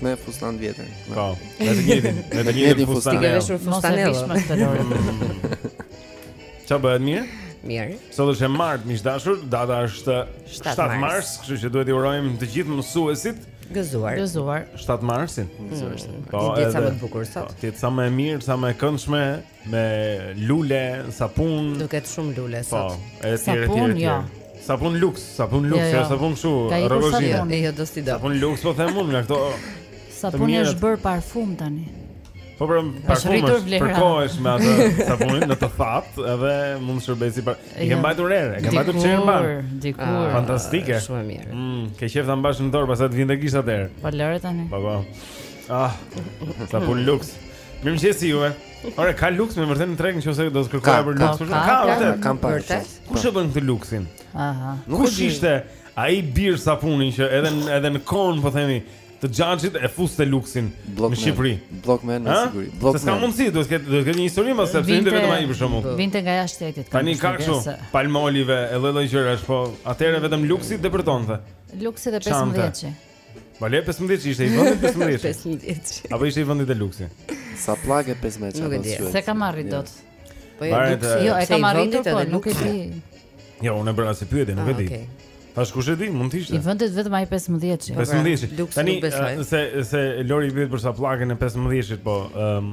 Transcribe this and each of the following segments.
Me fustan të vjetër. Po. Me të njëjtin, me të njëjtin fustan. Ti ke veshur fustan, e vishme këtë, Lori. Ça bëhet, mirë? Mirë. Sot është e martë, miq të dashur, data është 7, 7 mars, kështu që duhet t'i urojmë të gjithë mësuesit gëzuar. Gëzuar. 7 marsin. Mm. Po, ditë sa më të bukur sot. Po, ditë sa më e mirë, sa më e këndshme. Me lule, sapun. Duket shumë lule po, sot. Po, edhe ti rreth ti. Jo. Sapun luks, sapun luks, jo, jo. sapun kështu, rrogozhina. Jo, do sti do. Sapun luks po them unë nga këto. Sapun është bër parfum tani. Po pra, parfum është për kohës me atë sapunin në të fat, edhe mund të shërbejë si par. I kem mbajtur re, e kem mbajtur çerë mbar. Dikur, ah, fantastike. Shumë e mirë. Mm, ke qejf ta mbash në dorë, pastaj të vinin gishtat erë. Po lëre tani. Po po. Ah, sapun luks. Mirëmëngjes si juve. Ore, ka luks me vërtet në treg nëse do të kërkoja për luks. Ka vërtet. Kam parë. Kush e bën këtë luksin? Aha. Nuk kush ishte ai bir sapuni që edhe edhe në kohën, po themi të xhaxhit e fuste luksin në Shqipëri. Bllokmen me siguri. Bllokmen. Sa mundsi duhet të ketë duhet të ketë një histori, sepse vinte vetëm ai për shembull. Vinte nga jashtë shtetit. Tani ka kështu palmolive e lloj-lloj gjërash, po atëherë vetëm luksi depërtonte. Luksi dhe 15-shi. Vallë 15-shi ishte i vendit 15-shi. 15-shi. Apo ishte i vendit dhe luksi. Sa pllakë 15-shi. Nuk e di. S'e kam arrit dot. Po jo, jo e kam arrit dot, po nuk e di. Jo, unë bëra si pyetje, nuk e ah, di. Okej. Tash kush e di, mund të ishte. I vendit vetëm ai 15-shi. 15-shi. Tani se se Lori pyet për sa pllakën e 15-shit, po ëm ehm,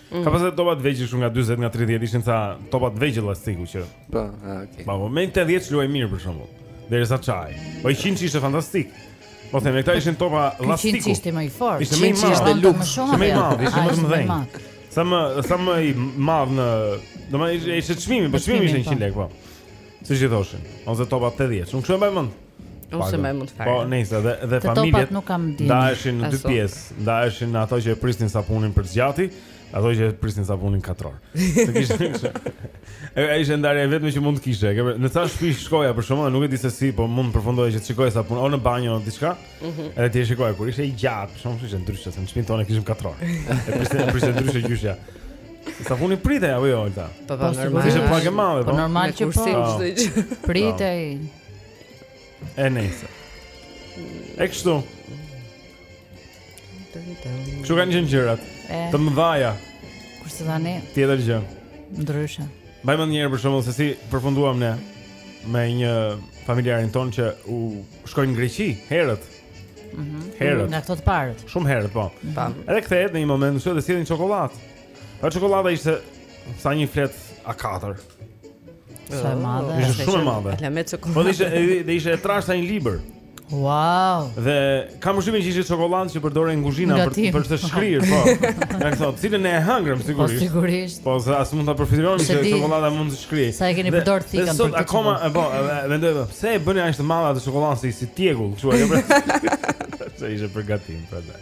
Mm. Ka pasur topa të vegjël shumë nga 40 nga 30 ishin ca topa të vegjël llastiku që. Po, okay. Po, me 80 luaj mirë për shembull. Derisa çaj. Po i qinçi ishte fantastik. Po them, këta ishin topa llastiku. Qinçi ishte më i fortë. Ishte më i madh, ishte luks, ishte më i madh, ishin më të mëdhenj. Sa më sa më i madh në, domethënë ishte çmimi, po çmimi ishte 100 lekë, po. Si i thoshin, ose topa 80. Unë kështu e mbaj mend. Ose më mund të fare. Po, nëse edhe edhe familjet nuk kam dinë. Ndaheshin në dy pjesë, ndaheshin ato që e prisnin sapunin për së gjati, ato që e prisnin sapunin katror. Të kishin. Ajo ishte ndarja e vetme që mund të kishte. Në ca shtëpi shkoja për shembull, nuk e di se si, po mund të përfundoje që të shikoje sapun ose në banjo ose diçka. Mhm. Edhe ti e shikoje kur ishte i gjatë, për shembull ishte ndryshe se në shtëpinë tonë kishim katror. E prisnin, e prisnin ndryshe gjyshja. Sapuni pritej apo jo Alta? Po po, po normal. Ishte pllakë e madhe, po. Po normal që po. Pritej. E nejse E kështu Kështu kanë qenë gjërat Të mëdhaja Kërse dhe ne Tjetër gjë Ndryshe Mbaj mend njëherë për shembull Se si përfunduam ne Me një familjarin tonë që shkoi në Greqi Herët mm -hmm. Herët Nga këta të parët Shumë herët po Tam. Edhe kthehet në një moment Na solli dhe si edhe një çokollatë Ajo çokollata ishte Sa një fletë A4 Sa e madhe. Ishte shumë e madhe. Alamet çokoladë. Po ishte dhe ishte e trashë, një libër. Wow. Dhe kam përshtypjen që ishte çokoladë që përdorej në kuzhinë për për të shkrirë, po. Në këto, cilën e hëngrëm sigurisht. Po sigurisht. Po se as mund ta përfytyrojmë që çokolada mund të shkrijë. Sa e keni përdorur thikën. Sot akoma, po, mendoj po, pse e bëni aq të madhe atë çokoladën si si tjegull, kështu ajo. Se ishte për gatim, prandaj.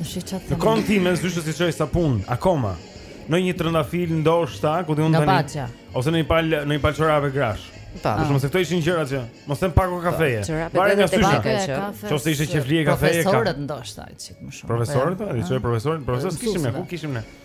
Në kohën time, zyshës i çoje sa pun, akoma Ndonjë trëndafil, ndoshta, ku di unë tani Ose ndonjë palë, ndonjë palë çorape grash Ta Për shumë, se këto ishin gjëra që Mos them pako kafeje Varet nga zysha Qoftë se ishte qejflie kafeje ka Profesorët ndoshta, çik më shumë Profesorët, a, i çoj profesorët Profesorët, s'kishim ne, ku kishim ne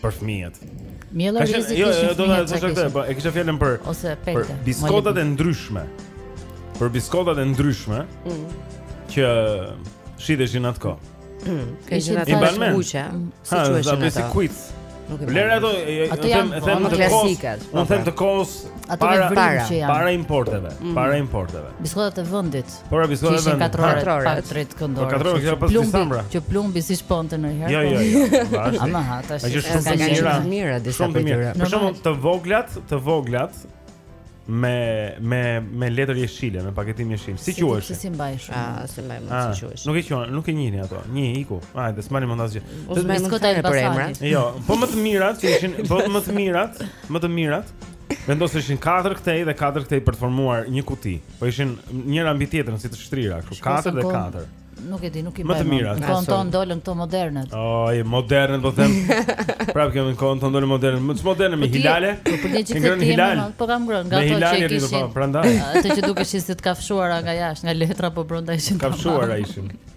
për fëmijët. Miela rrezik jo, jo, do të thosha këtë, po e kisha fjalën për ose pete. Për biskotat e ndryshme. Për biskotat e ndryshme mm. që shiteshin atë kohë. Mm. Ka gjëra të tjera kuqe, si quheshin ato. Sa bisikwit. Vlera ato, ato janë them të klasikat. Unë them të kohës para para importeve, mm. para importeve. Biskotat e vendit. Por biskotat edhe katrore katërkëndore. Katrore që pas disembra. Që plumbi si shponte ndonjëherë. Jo, jo, jo. Ama ato ishin shumë të mira. Shumë të mira disa të tjera. Për shembull, të voglat, të voglat me me me letër jeshile, me paketim jeshil. Si quhesh? S'i s'i mbaj shumë. Ah, s'e mbaj mend si quhesh. Nuk e quan, nuk e njihni ato. Nji iku. Hajde, s'mbani mend asgjë. Te biskotat, e për emra. Jo, po më të mirat që ishin, po më të mirat, më të mirat. Vendoseshin katër këtej dhe katër këtej për të formuar një kuti. Po ishin njëra mbi tjetrën si të shtrira, kështu po, katër dhe katër. Nuk e di, nuk i mbaj. Më të mira, në kohën tonë dolën këto modernet. Oj, modernet po them. Prap kemi në kohën tonë dolën modernet. Më të moderne me hile. Po për një gji të jemi, po kam ngrënë nga ato që kishin. Po, prandaj. Ato që dukeshin si të kafshuara nga jashtë, nga letra po brenda ishin. Kafshuara ishin.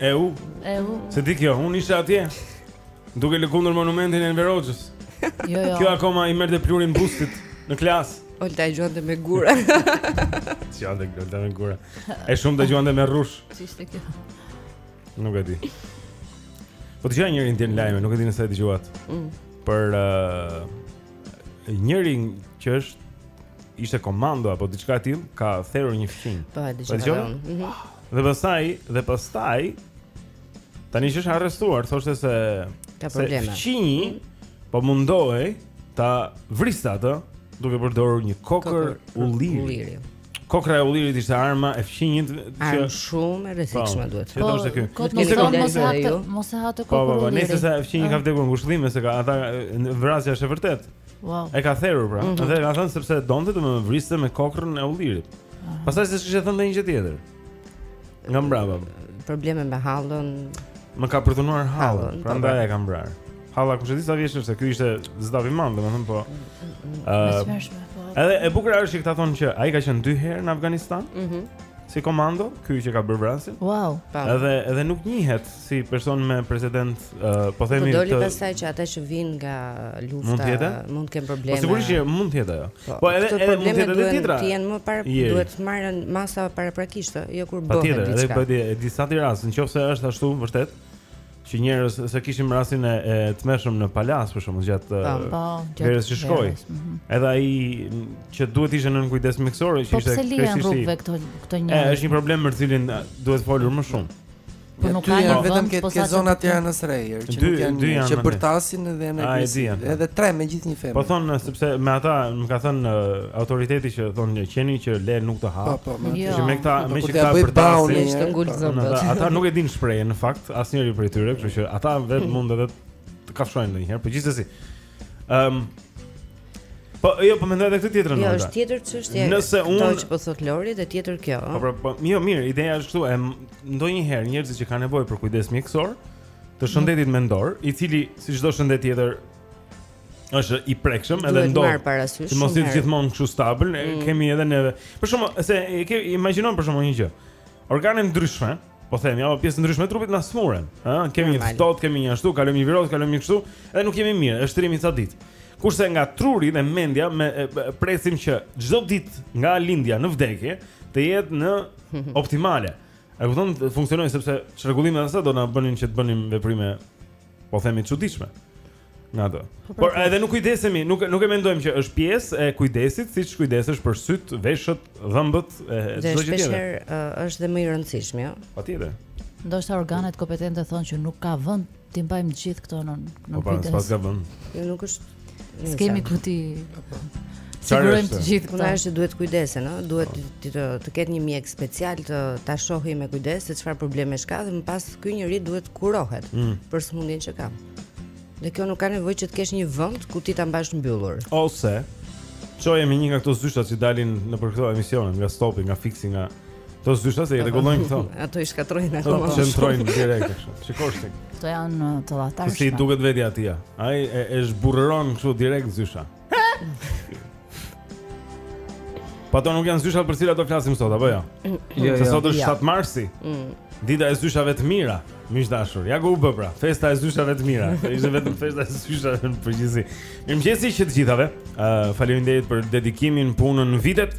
E u. E u. S'e di kjo, unë isha atje. Duke lëkundur monumentin e Enver Hoxhës. Jo, jo. Kjo akoma i merrte pluhurin bustit në klasë. Olta e gjuante me gura. Si ande gjuante me gura. E shumë të gjuante me rrush. Ç'ishte kjo? Nuk e di. Po dëgjova njërin te lajmet, nuk e di nëse e dëgjuat mm. Për uh, njërin që është Ishte komando apo diçka e tillë Ka therur një fqinj Po e dëgjova Dhe pastaj, dhe pastaj tani që është arrestuar, thoshte se ka probleme. Fqinji mm. po mundohej ta vriste atë duke përdorur një kokërr ulliri. Kokrra e ullirit ishte arma e fqinjit që armë shumë e rrezikshme po, duhet. Po, është ky. Kokë mos ka mos e hapte, mos e hapte kokën. Po, po, po nejse se fqinji ka vdekur ngushëllime se ka ata vrasja është e vërtetë. Wow. E ka therur pra. Mm -hmm. Dhe ka thënë sepse donte të më vriste me kokrrën e ullirit. Pastaj s'e kishte thënë ndonjë gjë tjetër. Nga mbrapa. Probleme me hallën. Më ka përdhunuar hallën, prandaj e kam vrarë. Halla kush e di sa vjeç është, ky ishte zdavi mand, domethënë po. Ëh. Uh, edhe e bukur është që këta thonë që ai ka qenë dy herë në Afganistan. Mhm. Mm si komando, ky që ka bërë vrasjen. Wow. Pa. Edhe edhe nuk njihet si person me precedent, uh, po themi të doli pastaj që ata që vijnë nga lufta mund të jetë, mund të kenë probleme. Po sigurisht që mund të jetë ajo. Po, po edhe edhe mund të jetë edhe tjetra. Ti janë më para duhet të merren masa paraprakisht, jo kur bëhet diçka. Patjetër, edhe bëhet e disata rast, nëse është ashtu vërtet që njerëz se kishim rastin e, e tmerrshëm në Plasë për shembull gjatë po, eh, po, verës që shkoi. Mhm. Edhe ai që duhet ishte nën kujdes mjekësor, që po, ishte kështu. Po pse lihen rrugëve këto këto njerëz? Është një problem për cilin eh, duhet folur më shumë. Po nuk ka një vetëm këtë ke zona të tjera në Shqipëri që nuk janë dy që bërtasin dhe në Greqi. Edhe tre me gjithë një femër. Po thon sepse me ata më ka thënë autoriteti që thon një qeni që leh nuk të ha. Po, po, po. Që me këta me që ka bërtasin është ngul zot. Ata nuk e dinë shprehjen në fakt asnjëri prej tyre, kështu që ata vetë mund edhe të kafshojnë ndonjëherë, por gjithsesi Ëm Po, jo, po mendoj edhe këtë tjetër ndonjë. Jo, është tjetër çështje. Nëse unë kjo që po thot Lori dhe tjetër kjo. Po, po, po, jo, mirë, ideja është këtu, e ndonjëherë njerëzit që kanë nevojë për kujdes mjekësor, të shëndetit mm. mendor, i cili si çdo shëndet tjetër është i prekshëm edhe ndo. Të mos jetë gjithmonë kështu stabil, mm. kemi edhe ne. Për shembull se e ke imagjino për shembull një gjë. Organe të ndryshme, Po themi, apo pjesë të ndryshme të trupit na smuren, ë? Kemi një ftohtë, kemi një ashtu, kalojmë një virus, kalojmë një kështu, edhe nuk jemi mirë, e shtrihemi ca ditë. Kurse nga truri dhe mendja me e, presim që çdo ditë nga lindja në vdekje të jetë në optimale. E kupton të funksionojë sepse çrregullimet e asaj do na bënin që të bënim veprime po themi çuditshme. Nga ato. Po, Por pra, edhe nuk kujdesemi, nuk nuk e mendojmë që është pjesë e kujdesit, siç kujdesesh për syt, veshët, dhëmbët e Dhe çdo gjë tjetër. shpeshherë ë, është dhe më i rëndësishmi, jo? ë? Patjetër. Ndoshta organet kompetente thonë që nuk ka vend t'i mbajmë të gjithë këto nën Po nën pa, s'pas kujdes. ka vend. Jo, nuk është. Nice. S'kemi ku ti Çfarë sigurojmë është? të gjithë Puna këta. është që duhet të kujdesen, ë, duhet Po. të të, të ketë një mjek specialist ta shohë me kujdes se çfarë problemesh ka dhe më pas ky njeri duhet të kurohet Mm. për sëmundjen që ka. Dhe kjo nuk ka nevojë që të kesh një vend ku ti ta mbash mbyllur. Ose çoje me një nga këto zyshat që dalin nëpër këto emisione, nga stopi, nga fiksi, nga Këto zyshat se i rregullojnë këto. Ato i shkatrojnë ato. Po shkatrojnë direkt kështu. Shikosh ti. Këto janë uh, të llahtarshme. Si i duket vetja atij. Ajo e, e zhburrëron kështu direkt zysha. Po ato nuk janë zyshat për cilat do flasim sot apo jo? Mm. Jo, jo. Se sot është 7 marsi. Mm. Dita e zyshave të mira, miq të dashur. Ja ku u bë pra, festa e zyshave të mira. Ishte vetëm festa e zyshave në përgjithësi. Mirëmëngjesi të gjithave. Ë uh, faleminderit për dedikimin, punën, vitet.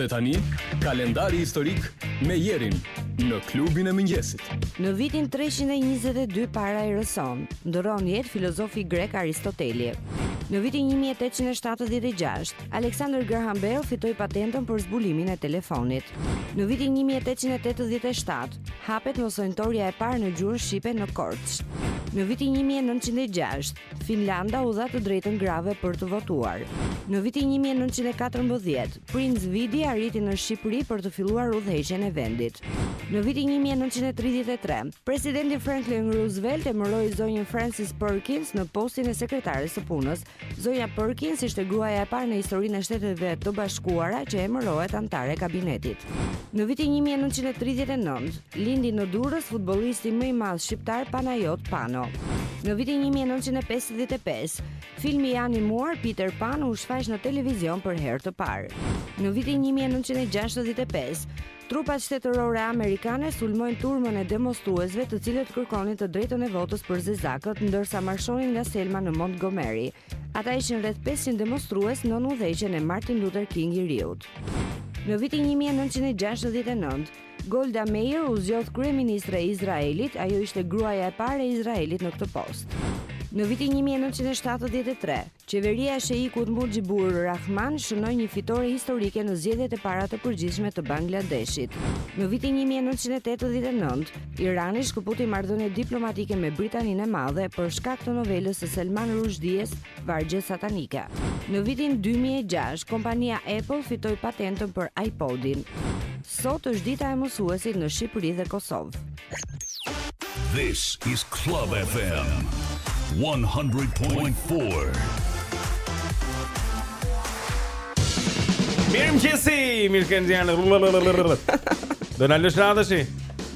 Dhe tani, kalendari historik me Jerin në klubin e mëngjesit. Në vitin 322 para erës sonë, ndërron jetë filozofi grek Aristoteli. Në vitin 1876, Alexander Graham Bell fitoi patentën për zbulimin e telefonit. Në vitin 1887, hapet mësonjëtorja e parë në gjuhën shqipe në Korçë. Në vitin 1906, Finlanda u dha të drejtën grave për të votuar. Në vitin një mijë e nëntëqind e katërmbëdhjetë, princ Vidi arriti në Shqipëri për të filluar udhëheqjen e vendit. Në vitin një mijë e nëntëqind e tridhjetë e tre, presidenti Franklin Roosevelt emëroi zonjën Frances Perkins në postin e sekretares së punës. Zonja Perkins ishte gruaja e parë në historinë e Shteteve të Bashkuara që emërohet anëtare e kabinetit. Në vitin një mijë e nëntëqind e tridhjetë e nëntë, Lindi në Durrës futbollisti më i madh shqiptar Panajot Pano. Në vitin 1955, filmi i animuar Peter Pan u shfaq në televizion për herë të parë. Në vitin 1965, trupat shtetërore amerikane sulmojnë turmën e demonstruesve të cilët kërkonin të drejtën e votës për zezakët ndërsa marshonin nga Selma në Montgomery. Ata ishin rreth 500 demonstrues nën udhëheqjen e Martin Luther King i Riut. Në vitin 1969, Golda Meir u zgjodh kryeministre e Izraelit, ajo ishte gruaja e parë e Izraelit në këtë post. Në vitin 1973, qeveria e sheikut Mujibur Rahman shënoi një fitore historike në zgjedhjet e para të përgjithshme të Bangladeshit. Në vitin 1989, Irani shkëputi marrëdhëniet diplomatike me Britaninë e Madhe për shkak të novelës së Salman Rushdie-s vargje satanike. Në vitin dy mijë e gjashtë, kompania Apple fitoi patentën për iPod-in. Sot është dita e mësuesit në Shqipëri dhe Kosovë. This is Club FM 100.4. Mirëmëngjesi, mirë kënë zjanë Do në lëshë në atëshi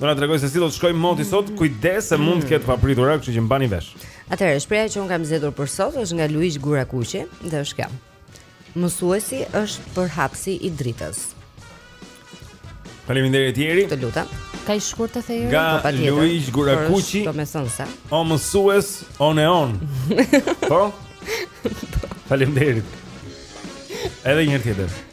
Do na tregojë se si do të shkojë moti sot. Kujdes se mund të ketë të papritura, kështu që mbani vesh. Atëherë, shprehja që unë kam zgjedhur për sot është nga Luigj Gurakuqi, dhe është kjo. Mësuesi është përhapësi i dritës. Faleminderit Jeri. Të lutem. Kaq e shkurtër, Jeri? Nga po, Luigj Gurakuqi. Domethënëse. O mësues, o neon. po? Faleminderit. Edhe një herë tjetër.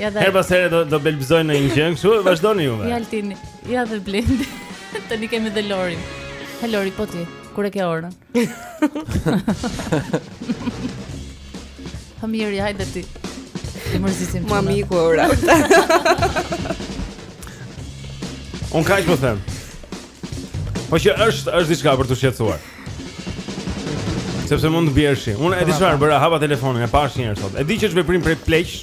Ja dhe. Herë pas here do do belbëzoj ndonjë gjë kështu, vazhdoni ju. Ja Altin, ja dhe Blend. Tani kemi dhe Lorin. Hë Lori po ti, kur e ke orën? Ha mirë, hajde ti. Ti mërzisim ti. Mami ku ora. Unë kaq po them. Po që është është diçka për t'u shqetësuar. Sepse mund të bjerë shi. Unë e di çfarë bëra, hapa telefonin, e pashë njëherë sot. E di që është veprim prej pleqsh.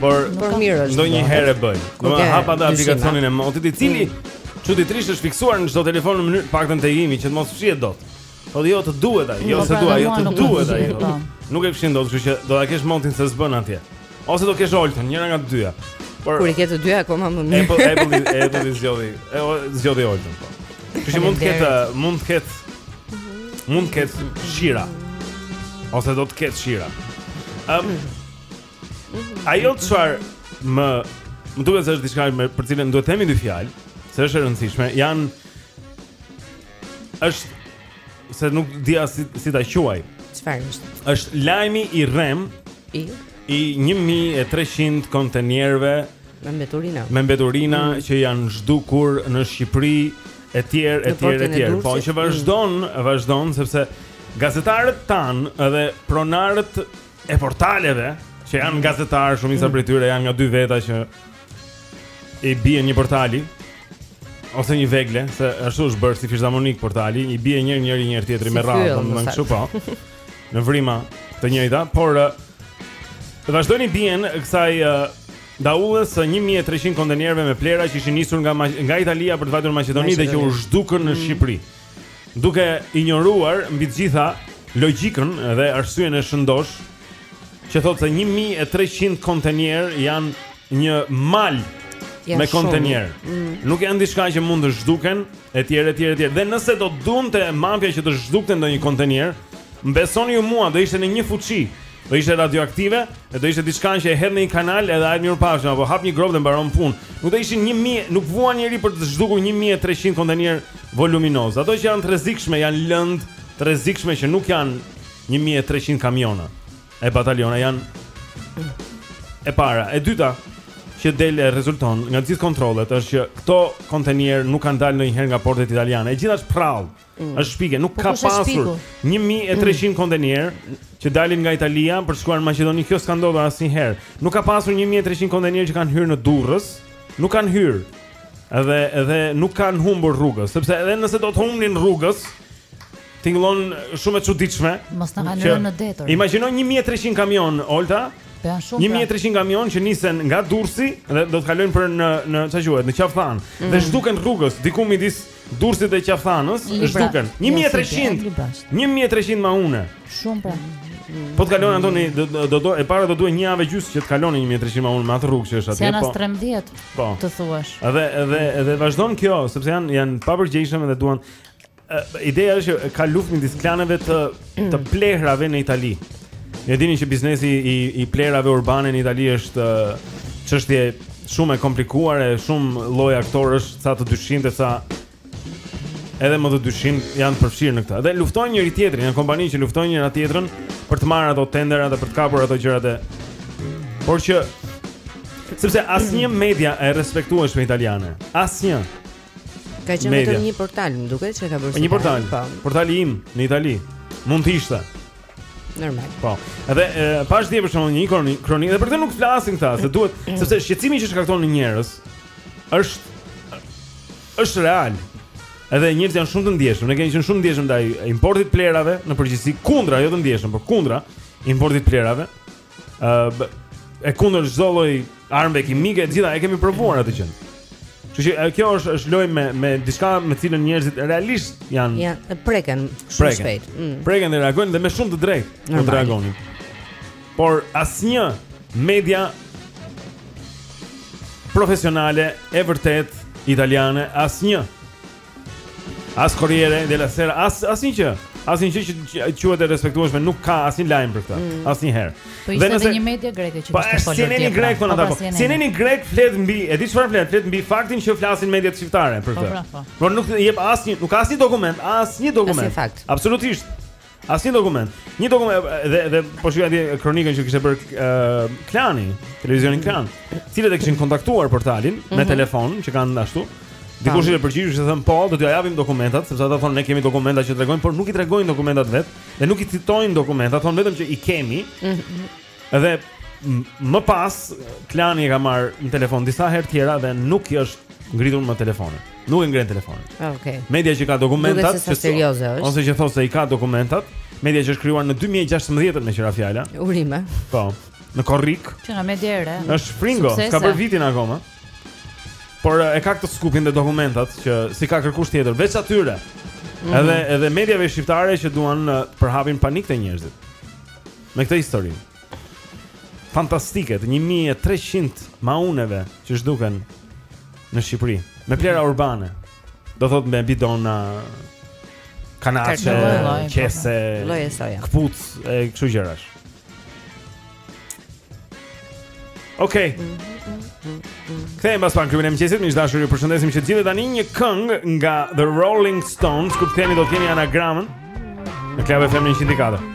Por por mirë është. Ndonjëherë e bëj. Do të hapa atë aplikacionin e motit, i cili mm. çuditërisht është fiksuar në çdo telefon në mënyrë paktën te imi që të mos fshihet dot. Po jo të duhet ai, jo se dua, jo të duhet ai. Nuk e fshin dot, kështu që do ta kesh motin se s'bën atje. Ose do kesh Oltën, njëra nga të dyja. Por kur i ke të dyja akoma më mirë. Epo Epo e do të zgjodhi, e zgjodhi Oltën. Po. Kështu mund të ketë, mund të ketë mund të ketë shira. Ose do të ketë shira. Ëm um, Ajo të çfarë më më duket se është diçka për cilën duhet të themi dy fjalë, se është e rëndësishme, janë Është se nuk di as si, si ta quaj. Çfarë është? Është lajmi i rremë i i 1300 kontenierëve me mbeturina. Me mbeturina mm. që janë zhdukur në Shqipëri etj etj etj. Po që vazhdon, mm. vazhdon sepse gazetarët tanë edhe pronarët e portaleve që janë mm. gazetarë shumica mm. prej tyre janë nga dy veta që i bien një portali ose një vegle, se ashtu është bërë si fizarmonikë portali, i bie një njëri njëri-tjetri si me radhë, domethënë kështu po. Në vrima të njëjta, por uh, vazhdojnë i bien kësaj uh, daulles së 1300 kontenierëve me plera që ishin nisur nga nga Italia për të vajtur në Maqedoni dhe që u zhdukën në mm. Shqipëri. Duke injoruar mbi të gjitha logjikën dhe arsyen e shëndoshë që thotë se 1300 kontenierë janë një mal ja, me kontenierë. Mm. Nuk janë diçka që mund të zhduken etj etj etj. Dhe nëse do donte mafia që të zhdukte ndonjë kontenier, më besoni ju mua, do ishte në një fuçi. Do ishte radioaktive, e do ishte diçka që e hedh në një kanal edhe hajt mirupafshim, apo hap një gropë dhe mbaron punë. Nuk do ishin 1000, nuk vuan njeri për të zhdukur 1300 kontenierë voluminozë. Ato që janë të rrezikshme janë lëndë të rrezikshme që nuk janë 1300 kamiona e bataliona janë. E para, e dyta që del e rezulton nga gjithë kontrollet është që këto kontenierë nuk kanë dalë ndonjëherë nga portet italiane. E gjitha është përrallë. Mm. Është shpikje, nuk po ka pasur 1300 mm. kontenier që dalin nga Italia për të shkuar në Maqedoni, kjo s'ka ndodhur asnjëherë. Nuk ka pasur 1300 kontenier që kanë hyrë në Durrës, nuk kanë hyrë. Edhe edhe nuk kanë humbur rrugës, sepse edhe nëse do të humbnin rrugës, tingëllon shumë e çuditshme. Mos na kanë rënë në det. Imagjino 1300 kamion Olta. Po janë shumë. 1300 pra. kamion që nisen nga Durrësi dhe do të kalojnë për në në çfarë quhet, në Qafë Thanë mm. dhe zhduken rrugës diku midis Durrësit e Qafë Thanës, zhduken 1300. 1300 maune. Shumë pra. Po të kalon Antoni, do do do e para do duhen një javë gjysmë që të kalojnë 1300 maune me atë rrugë që është atje, po. Janë as 13. Po. Të thuash. Edhe edhe edhe vazhdon kjo, sepse janë janë të papërgjegjshëm dhe duan ideja është që ka luftë midis klaneve të të plehrave në Itali. E dini që biznesi i i plehrave urbane në Itali është çështje shumë e komplikuar e shumë lloj aktorësh, ca të dyshimtë dhe ca edhe më të dyshimtë janë përfshirë në këtë. Dhe luftojnë njëri tjetrin, janë kompani që luftojnë njëra tjetrën për të marrë ato tendera dhe për të kapur ato gjërat e Por që sepse asnjë media e respektueshme italiane, asnjë Ka qenë Media. vetëm një portal, më duket që e ka bërë. Një sipër, portal, Po, portali im në Itali. Mund të ishte. normal. Po. Edhe e, pashë dje për shembull një kroni, kronikë dhe për këtë nuk flasin këta, se duhet, sepse shqetësimi që shkakton në njerëz është është real. Edhe njerëzit janë shumë të ndjeshëm. Ne kemi qenë shumë të ndjeshëm ndaj importit të plehrave, në përgjithësi kundra, jo të ndjeshëm, por kundra importit të plehrave. ë e kundër çdo lloj armëve kimike, të gjitha e kemi provuar atë gjë. Kështu që e, kjo është është lojë me me diçka me të cilën njerëzit realisht janë Ja, e preken shumë Preken. shpejt. Mm. preken dhe reagojnë dhe me shumë të drejtë mund të Normal. reagonin. Por asnjë media profesionale e vërtetë italiane asnjë As Corriere della Sera, as asnjë gjë. Asnjë gjë që quhet e respektueshme nuk ka asnjë lajm për këtë. Mm. Asnjëherë. Po ishte nëse... një media greke që po, kishte folur. Po CNN-i grek thonë ata. CNN-i grek flet mbi, e di çfarë flet, flet mbi faktin që flasin mediat shqiptare për po, këtë. Po, Por nuk jep asnjë, nuk ka asnjë dokument, asnjë dokument. Asnjë fakt. Absolutisht. Asnjë dokument. Një dokument dhe dhe po shikoja dje kronikën që kishte bërë uh, Klani, televizioni mm. Klan, të cilët e kishin kontaktuar portalin mm -hmm. me mhm. telefon që kanë ashtu. Dikush i përgjigjet e thotë po, do t'jua japim dokumentat, sepse ata thonë ne kemi dokumenta që tregojnë, por nuk i tregojnë dokumentat vetë dhe nuk i citojnë dokumentat, thonë vetëm që i kemi. Mm -hmm. Edhe më pas Klani e ka marrë në telefon disa herë të tjera dhe nuk i është ngritur më telefoni. Nuk e ngren telefonin. Ah, okej. Okay. Media që ka dokumentat, serioze është. Ose që thotë se i ka dokumentat, media që është krijuar në 2016 me qira fjala. Urime. Po. Në korrik. Që nga media e re. Është Fringo, s'ka bërë vitin akoma. Por e ka këtë skupin dhe dokumentat që s'i ka kërkush tjetër, veç atyre. Mm -hmm. Edhe edhe mediave shqiptare që duan të përhapin panik te njerëzit. Me këtë histori fantastike të 1300 mauneve që zhduken në Shqipëri, me plehra mhm. urbane. Do thotë me bidona kanaçe, qese, po, po. këpucë e kështu gjërash. Okej. Kthehemi pas pak në klubin e mëngjesit, miq të dashur, ju përshëndesim të gjithë tani një këngë nga The Rolling Stones, kur kthehemi do të kemi anagramën. Në Club FM 100.4.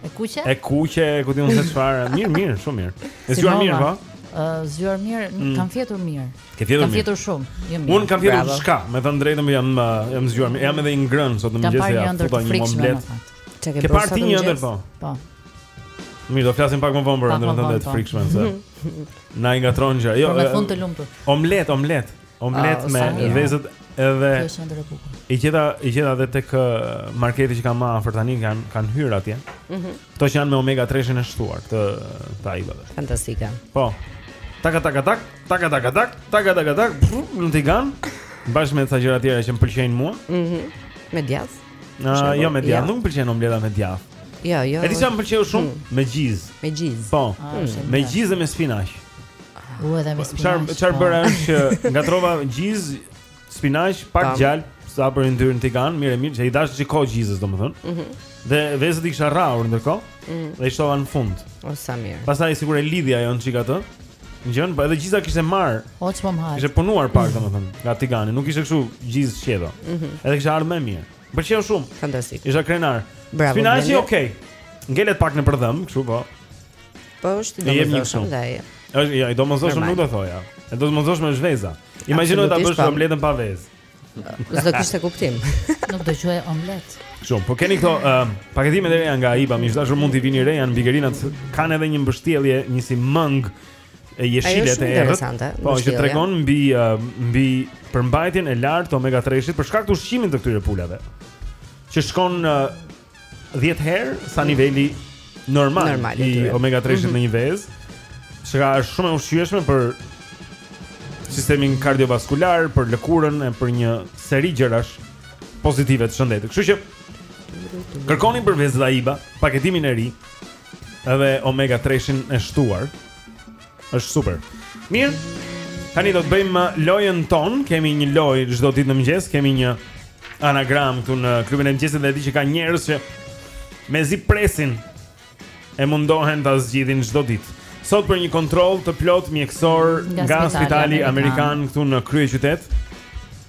E kuqe? E kuqe, ku di unë se çfarë? Mirë, mirë, shumë mirë. Je zgjuar mirë, po? Ë, zgjuar mirë, mm. kam fjetur mirë. Ke fjetur mirë. Kam fjetur shumë, jo mirë. Unë kam fjetur çka? Me të drejtën jam jam zgjuar mirë. Jam edhe i ngrënë sot në mëngjes ja. Kam bërë një omlet. Çka ke parë ti një ëndërr po? Po. Mirë, do flasim pak më vonë për ëndrrën tënde të frikshme se. Na i ngatërron gjë. Jo. Në fund të lumtur. Omlet, omlet. Omlet me vezët edhe I gjeta i gjeta edhe tek marketi që kam afër tani kanë kanë hyrë atje. Mhm. Mm Kto që janë me omega 3-shin e shtuar këto të Aibës. Fantastike. Po. Taka taka tak, taka taka tak, taka taka tak, në tigan, bashkë me ca gjëra të tjera që më pëlqejnë mua. Mhm. Mm me djath. Ah, jo me djath, ja. nuk më pëlqen omleta me djath. Jo, jo. E di ça më pëlqen shumë hmm. me gjizë. Me gjizë. Po. Ah, hmm. Me gjizë dhe me spinaq. U edhe me po, spinaq. Çfarë po. bëra është që ngatërrova gjizë, spinaq, pak gjalpë, sa për yndyrë në tigan, mirë e mirë, që i dhashë një çikë gjizës, domethënë. Mm -hmm. Dhe vezët i kisha rrahur, ndërkohë, mm -hmm. dhe i shtova në fund. O, sa mirë. Pastaj, sigur e lidhja jo në qika të, në gjënë, po edhe gjiza kishte marrë. O, ça po më hahet. Ishte punuar pak, domethënë, nga tigani, nuk ishte kështu gjizë qedo. Mm -hmm. Edhe kishte ardhur më mirë. Pëlqeu shumë. Fantastik. Isha krenar. Bravo, Spinaqi, okej. Okay. Ngelet pak në për dhëmbë, kështu, po. Po është do të thosh me vaj. Është ja, do të thosh nuk do thoja. E do të thosh me vezë. Imagjino ta bësh omletën pa vezë. S'do kishte kuptim. Nuk do quhej omlet. Shumë, po keni këto uh, paketime të reja nga AIBA, miq të dashur mund t'i vini re janë bigerinat, kanë edhe një mbështjellje, një si mëngë jeshile të errët. Po, që tregon mbi uh, mbi përmbajtjen e lartë të omega 3-shit për shkak të ushqimit të këtyre pulave. Që shkon uh, 10 herë sa niveli normal i omega 3-shit mm -hmm. në një vezë. Çka është shumë e ushqyeshme për sistemin kardiovaskular, për lëkurën e për një seri gjërash pozitive të shëndetit. Kështu që kërkoni për vezët Aiba, paketimin e ri, edhe omega 3-shin e shtuar. Është super. Mirë. Tani do të bëjmë uh, lojën tonë. Kemi një lojë çdo ditë në mëngjes, kemi një anagram këtu në klubin e mëngjesit dhe e di që ka njerëz që mezi presin e mundohen ta zgjidhin çdo ditë. Sot për një kontroll të plotë mjekësor nga Spitali Amerikan këtu në kryeqytet.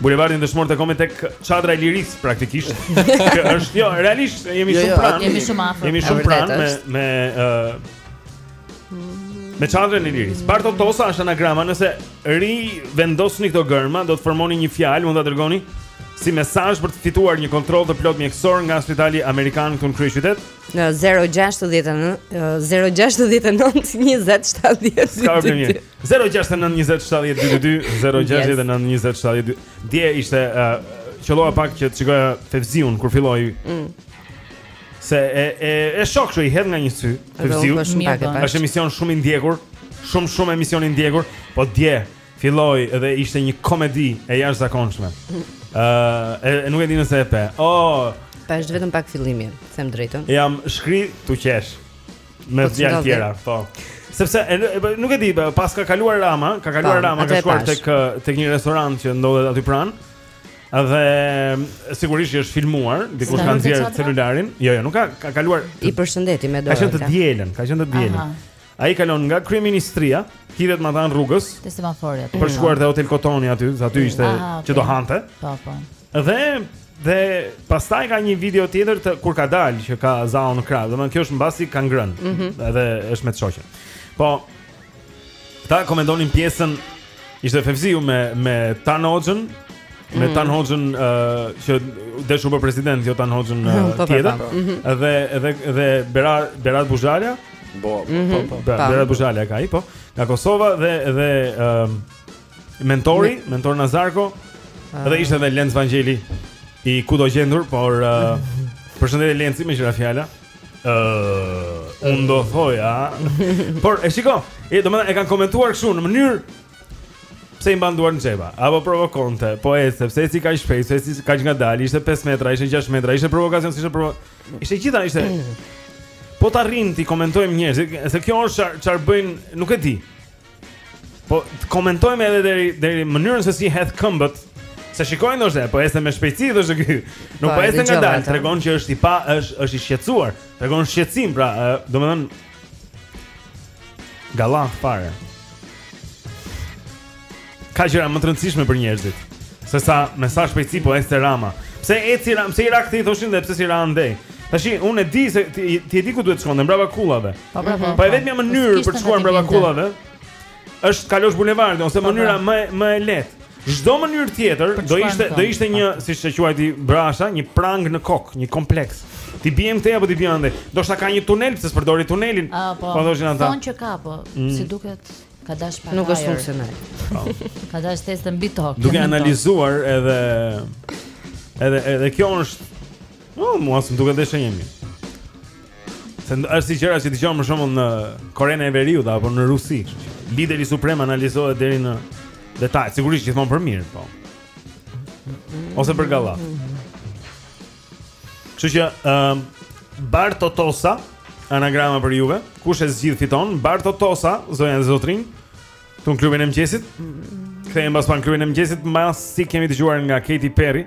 Bulevardin Dëshmorët e Kombit tek Çadra e Lirisë praktikisht. Që është, jo, realisht jemi jo, shumë jo, pranë. Jemi shumë afër. Jemi shumë pranë me me ë me Çadrën e Lirisë. Barto Tosa është anagrama, nëse rivendosni këto gërma, do të formoni një fjalë, mund ta dërgoni si mesazh për të fituar një kontroll të plotë mjekësor nga Spitali Amerikan këtu në kryeqytet. Në 069 069 20 70 222. 069 20 70 222 069 20 70 222 Dje ishte uh, Qëllova pak që të shikoja Fevziun kur filloi mm. Se e, e, e shoh që i hedh nga një sy Fevziu është emision shumë i ndjekur Shumë shumë emision i ndjekur Po dje filloi edhe ishte një komedi e jashtëzakonshme uh, e, e nuk e di nëse e pe Oh Pashë vetëm pak fillimin them të drejtën Jam shkri tu qesh me po fjalë tjera, po. Sepse e, e, nuk e di, pas ka kaluar Rama, ka kaluar pa, po, Rama, ka shkuar tek tek një restorant që ndodhet aty pranë. Dhe sigurisht që është filmuar, dikush ka nxjerrë celularin. Jo, jo, nuk ka ka kaluar. I përshëndeti me dorë. Ka qenë të dielën, ka qenë të dielën. Ai kalon nga kryeministria, hidhet matanë rrugës. Te semafori aty. Për të shkuar te hotel Kotoni aty, aty ishte që do hante. Po, po. Dhe dhe pastaj ka një video tjetër të kur ka dalë që ka Zahon në krah. Domethënë kjo është mbasi ka ngrënë. Mm -hmm. Edhe është me të shoqen. Po e komentonin pjesën ishte Fevziu me me Tan Hoxhën, mm -hmm. me mhm. Tan Hoxhën uh, që ishte për president, jo Tan Hoxhën uh, tjetër. Mm -hmm. Edhe edhe edhe Berat Berat Buzhala. Po, po, po. Mhm. Berat Buzhala ka ai, po. Nga Kosova dhe dhe uh, Mentori, Me... Mentor Nazarko, ah. edhe ishte edhe Lenz Vangjeli i kudogjendur, por uh, përshëndetje Lenzi meqë ra fjala. Ëh, uh, unë do thoja. por e shiko, e domethënë e kanë komentuar kështu në mënyrë pse i mban duart në xhepa, apo provokonte, po e sepse si ka shpejt, se si ka nga dali, ishte 5 metra, ishte 6 metra, ishte provokacion, ishte provo... ishte gjitha, ishte po ta rrim ti komentojmë njerëz, se kjo është çfarë bën, nuk e di. Po komentojmë edhe deri deri mënyrën se si hedh këmbët. Se shikojnë ndoshta, po ecën me shpejtësi thoshte ky. Nuk po, po ecën ngadalë, tregon që është i pa, është është i shqetësuar. Tregon shqetësim, pra, domethënë gallatë fare. Ka gjëra më të rëndësishme për njerëzit. Se sa me sa shpejtësi po ecte Rama. Pse eci Rama, pse i ra këtej thoshin dhe pse s'i ra andej. Tashi unë e di se ti, ti e di ku duhet të shkonte, mbrapa kullave. Po pra, po. Po e vetmja mënyrë për të shkuar mbrapa kullave është kalosh bulevardin ose po, mënyra pra. më më e lehtë. Çdo mënyrë tjetër do ishte do ishte një, siç e quajti Brasha, një prang në kokë, një kompleks. T'i biem këtej apo t'i biem andej? Thotë ka një tunel, pse s'përdori tunelin? A, po. Po thoshin ata. Thonë që ka po, mm. si duket ka dash pa. Nuk është funksional. Po. Ka dash të ecë mbi tokë. Duke analizuar edhe edhe edhe kjo është, oh, mua s'm duket dashë jemi. Se është si gjëra që dëgjon për shembull në Korenë e Veriut apo në Rusi, kështu që lideri suprem analizohet deri në detaj, sigurisht gjithmonë për mirë, po. Ose për galla. Kështu që ë um, Barto Tosa, anagrama për juve, kush e zgjidh fiton, Barto Tosa, zonja e zotrin, ton klubin e mëqesit. Kthehem pas pan klubin e mëqesit, mbas si kemi dëgjuar nga Katy Perry.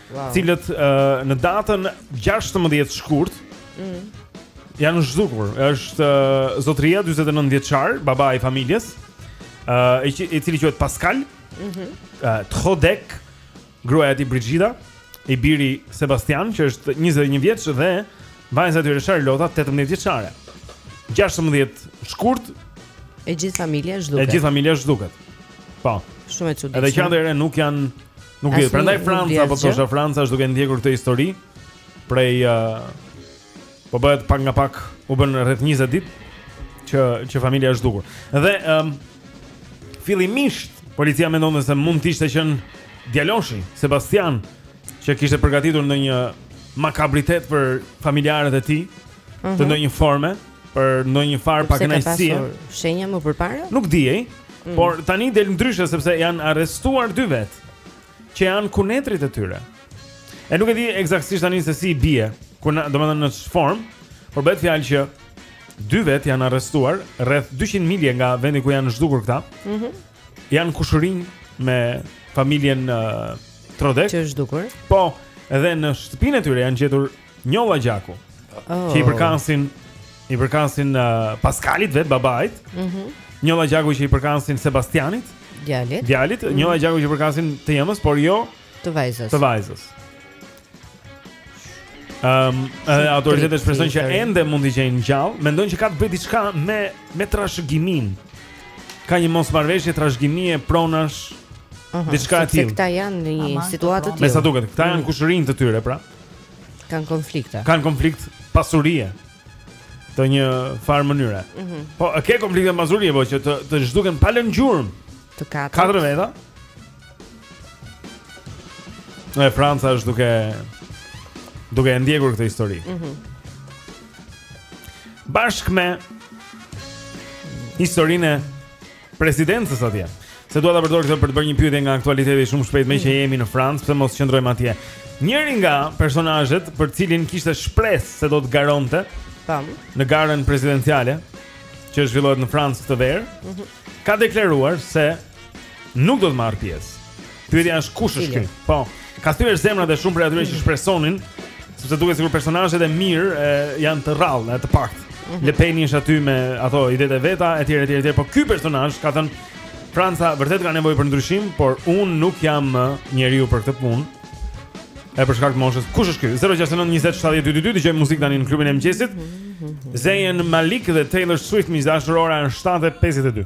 wow. cilët uh, në datën 16 shkurt mm. janë zhdukur. Është uh, zotëria 49 vjeçar, baba i familjes, uh, i, i cili quhet Pascal. Mhm. Mm uh, Thodek, gruaja e tij Brigida, i biri Sebastian, që është 21 vjeç dhe vajza e tyre Charlotte, 18 vjeçare. 16 shkurt e gjithë familja zhduket. E gjithë familja zhduket. Po. Shumë e çuditshme. Edhe qendra nuk janë Nuk vjen, prandaj Franca apo thosha Franca është duke ndjekur këtë histori prej uh, po bëhet pak nga pak u bënë rreth 20 ditë që që familja është zhdukur. Dhe um, fillimisht policia mendonte se mund të ishte qenë djaloshi Sebastian që kishte përgatitur ndonjë makabritet për familjarët e tij, -hmm. të mhm. ndonjë forme për ndonjë farë pakënaqësi. Shenja më përpara? Nuk dihej, mm. por tani del ndryshe sepse janë arrestuar dy vet që janë kunetrit e tyre. E nuk e di eksaktësisht tani se si i bie, kur domethënë në ç'formë, por bëhet fjalë që dy vet janë arrestuar rreth 200 milje nga vendi ku janë zhdukur këta. Mhm. Mm janë kushërinj me familjen uh, Trodek. Që është zhdukur. Po, edhe në shtëpinë e tyre janë gjetur Njolla gjaku. Oh. Që i përkasin i përkasin uh, Paskalit vet babait. Mhm. Mm Njolla gjaku që i përkasin Sebastianit. Djalit. Djalit, mm. njolla gjaku që i përkasin të ëmës, por jo të vajzës. Të vajzës. Ehm, um, autoritetet shpresojnë që ende mund t'i gjejnë gjallë, mendojnë që ka të bëjë diçka me me trashëgiminë. Ka një mosmarrëveshje trashëgimie pronash. Diçka e tillë. Këta janë në një situatë të tillë. Me sa duket, këta janë mm. kushërinj të tyre, pra. kanë konflikte. Kanë konflikt pasurie të një farë mënyre. Mm -hmm. Po ke konflikte pasurie po që të të zhduken pa lënë gjurmë. Të katër. Katër veta. Dhe Franca është duke duke e ndjekur këtë histori. Mhm. Mm Bashkë me historinë presidencës atje. Se dua ta përdor këtë për të bërë një pyetje nga aktualiteti shumë shpejt meqë mm. jemi në Francë, pse mos qëndrojmë atje. Njëri nga personazhet për të cilin kishte shpresë se do të garonte tam në garën presidenciale që zhvillohet në Francë këtë verë, mm -hmm. ka deklaruar se nuk do të marrë pjesë. Pyetja është kush është ky? Po, ka thyer zemrat e shumë prej atyre që mm. shpresonin, sepse duket sikur personazhet e mirë e, janë të rrallë, të paktë. Mm -hmm. Le Peni është aty me ato idetë e veta, etj, etj, etj, por ky personazh ka thënë Franca vërtet ka nevojë për ndryshim, por unë nuk jam njeriu për këtë punë. E për shkak të moshës. Kush është ky? 069 20 70 222, dëgjojmë muzikë tani në klubin e mëngjesit. Mhm, mhm, mhm. Zayn Malik dhe Taylor Swift miq të dashur ora në 7:52.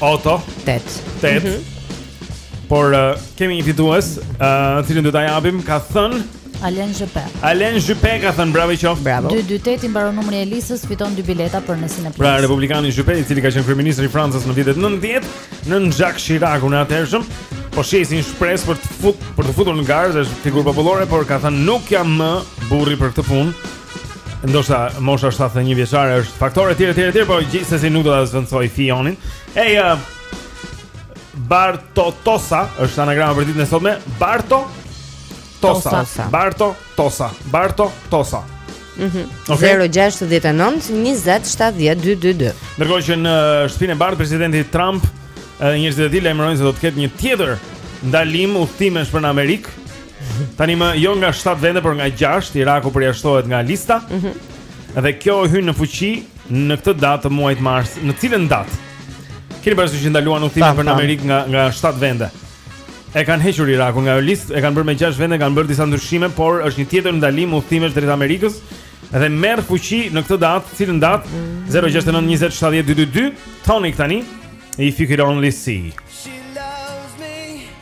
Ora 8 8 mhm. Por uh, kemi një fitues uh, të cilit do t'ia japim Ka thënë Alen Zhype Alen Zhype ka thënë Bravo i qoftë Bravo 2-2-8 i mbaron numri Elisës Fiton 2 bileta për në Cineplexx Pra Republikani Zhype I cili ka qenë kryeministër i Francës në vitet 90 Nën Zhak Shirakun e atëhershëm Po shisnin shpresë për t'u, fut, për t'u futur në garë Dhe figurë popullore Por ka thënë nuk jam më burrë për këtë punë Ndoshta mosha 71 vjeçare është faktor etj etj etj, por gjithsesi nuk do ta zëvendësojë Fijonin. Ej, hey, uh, Barto Tosa është anagrama për ditën e sotme. Barto Tosa. Tosa. Barto Tosa. Barto Tosa. Mhm. Mm okay. 069 20 70 222. Ndërkohë që në shtëpinë e Bardhë presidenti Trump edhe njerëzit e tij lajmërojnë se do të ketë një tjetër ndalim udhëtimesh për në Amerikë Tani më jo nga 7 vende, por nga 6, Iraku përjashtohet nga lista. Ëh. Mm -hmm. Dhe kjo hyn në fuqi në këtë datë të muajit mars, në cilën datë? Keni parasysh që ndaluan udhëtimin për në Amerikë nga nga 7 vende. E kanë hequr Irakun nga kjo listë, e kanë bërë me 6 vende, kanë bërë disa ndryshime, por është një tjetër ndalim udhëtimesh drejt Amerikës dhe merr fuqi në këtë datë, cilën datë? 0692070222. Tonic tani If You Could Only See.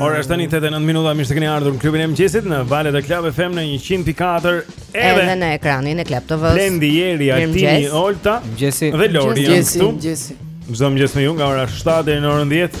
Ora është tani 8 e 9 minuta, mirë se keni ardhur në klubin e mëngjesit në valët e Club FM në 100.4 edhe, edhe në ekranin e Club TV-s. Blendi, Ieri, Altini, Olta, mëngjesi. Dhe Lori janë këtu. Mëngjesi. Çdo mëngjes me ju nga ora 7 deri në orën 10.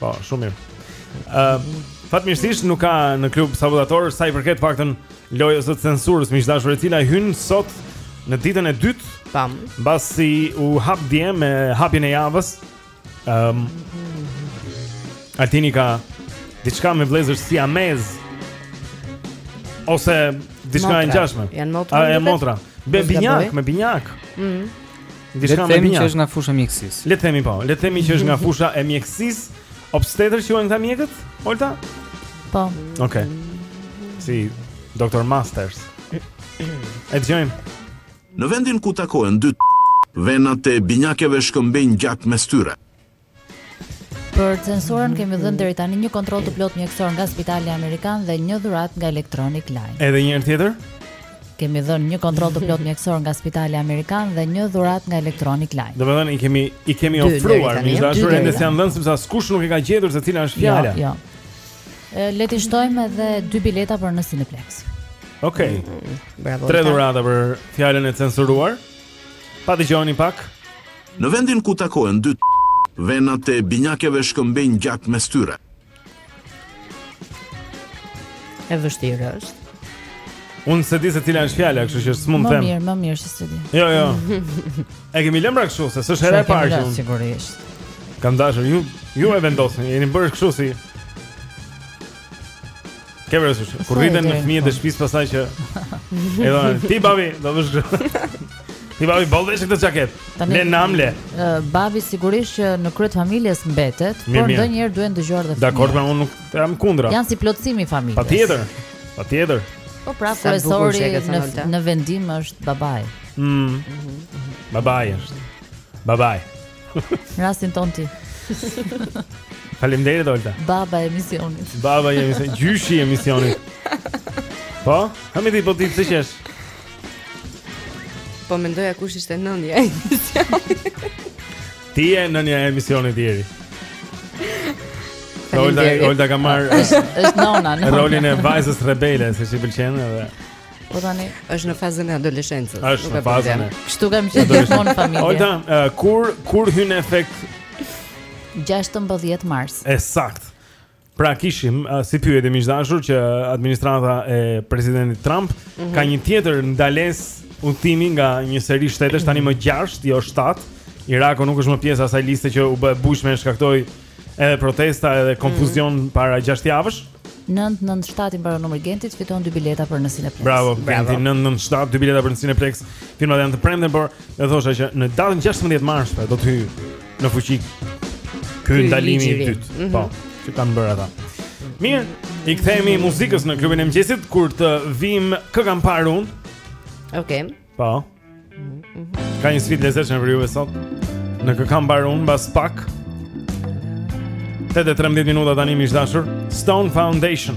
Po, shumë mirë. Ë, uh, fatmirësisht nuk ka në klub sabotator sa i përket faktën lojës së censurës, miq të dashur, e cila hyn sot në ditën e dytë. Pam. Mbasi u hap dje me hapjen e javës. Ëm. Um, Altini ka diçka me vëllezër siamezë. Ose diçka e ngjashme. Janë motra. Janë motra. Me binjakë, me binjakë. Mhm. Diçka me binjakë. Le të themi që është nga fusha e mjekësisë. Le të themi po, le të themi që është nga fusha e mjekësisë. Obstetër që quhen këta mjekët? Olta? Po. Okej. Okay. Si Dr. Masters. E dëgjojmë. Në vendin ku takohen dy venat e binjakeve shkëmbejnë gjak mes tyre. Për censurën kemi dhënë deri tani një kontroll të plotë mjekësor nga Spitali Amerikan dhe një dhuratë nga Electronic Line. Edhe një herë tjetër? Kemi dhënë një kontroll të plotë mjekësor nga Spitali Amerikan dhe një dhuratë nga Electronic Line. Domethënë i kemi i kemi ofruar, miq të dashur, ende s'janë dhënë sepse askush nuk e ka gjetur se cila është jo, fjala. Jo. jo. Le të shtojmë edhe dy bileta për në Cineplex. Okej. Okay. Bravo. Tre dhurata për fjalën e censuruar. Pa dëgjoni pak. Në vendin ku takohen dy venat e binjakeve shkëmbejnë gjak mes tyre. E vështirë është. Unë s'e di se cila është fjala, kështu që s'mund të them. Më mirë, më mirë se s'e di. Jo, jo. E kemi lënë pra kështu, se s'është hera e parë që unë. Sigurisht. Kam dashur ju, ju e vendosni, jeni bërë kështu si Ke vërës është, kur rriten fëmijët e shpisë pastaj që Edhe, ti babi, do veshësh këtë Ti babi, do veshësh këtë xhaketë Lëre na, lëre Babi sigurisht që në krye të familjes mbetet mbetet Por ndonjëherë duhen dëgjuar dhe fëmijët Dakord, pra unë nuk jam kundra Janë si plotësimi i familjes Patjetër, patjetër Po pra, profesori në, në vendim është babai mm. mm -hmm. Babai është Babai Në rastin tonë ti. Faleminderit Olta. Babai i emisionit. Babai i emisionit, gjyshi i emisionit. Po? Ama ti po, sigurisht. Po mendoja kush ishte nëna e emisionit. Ti je nëna e emisionit Ieri. Olta, Olta ka marrë është nona. Rolin e vajzës rebele, siç i pëlqen edhe. Po tani është në fazën e adoleshencës. Është në fazën e. Kështu kam qenë gjithmonë në familje. Olta, uh, kur kur hyn në efekt 16 mars. E saktë. Pra kishim uh, siç e dini miq të dashur që administrata e presidentit Trump mm -hmm. ka një tjetër ndalesë udhëtimi nga një seri shtetesh tani më 6, jo 7. Iraku nuk është më pjesë e asaj liste që u bë e bujshme e shkaktoi Edhe protesta edhe mhm. konfuzion mm. para 6 javësh. 997 i mbaron numri Gentit, fiton dy bileta për në Cineplex. Bravo, Genti 997 dy bileta për në Cineplex. Filmat janë të premten, por po thosha që në datën 16 mars pra, do të hyjë në fuqi ky ndalimi i dytë. Mm -hmm. Po, që kanë bërë ata. Mirë, i kthehemi muzikës në klubin e mëngjesit kur të vijmë kë kam parë unë. Okej. Okay. Po. Mhm. Ka një sfidë të lezetshme për ju sot. Në kë kam parë unë mbas pak? 8:13 minuta tani miq të dashur. Stone Foundation.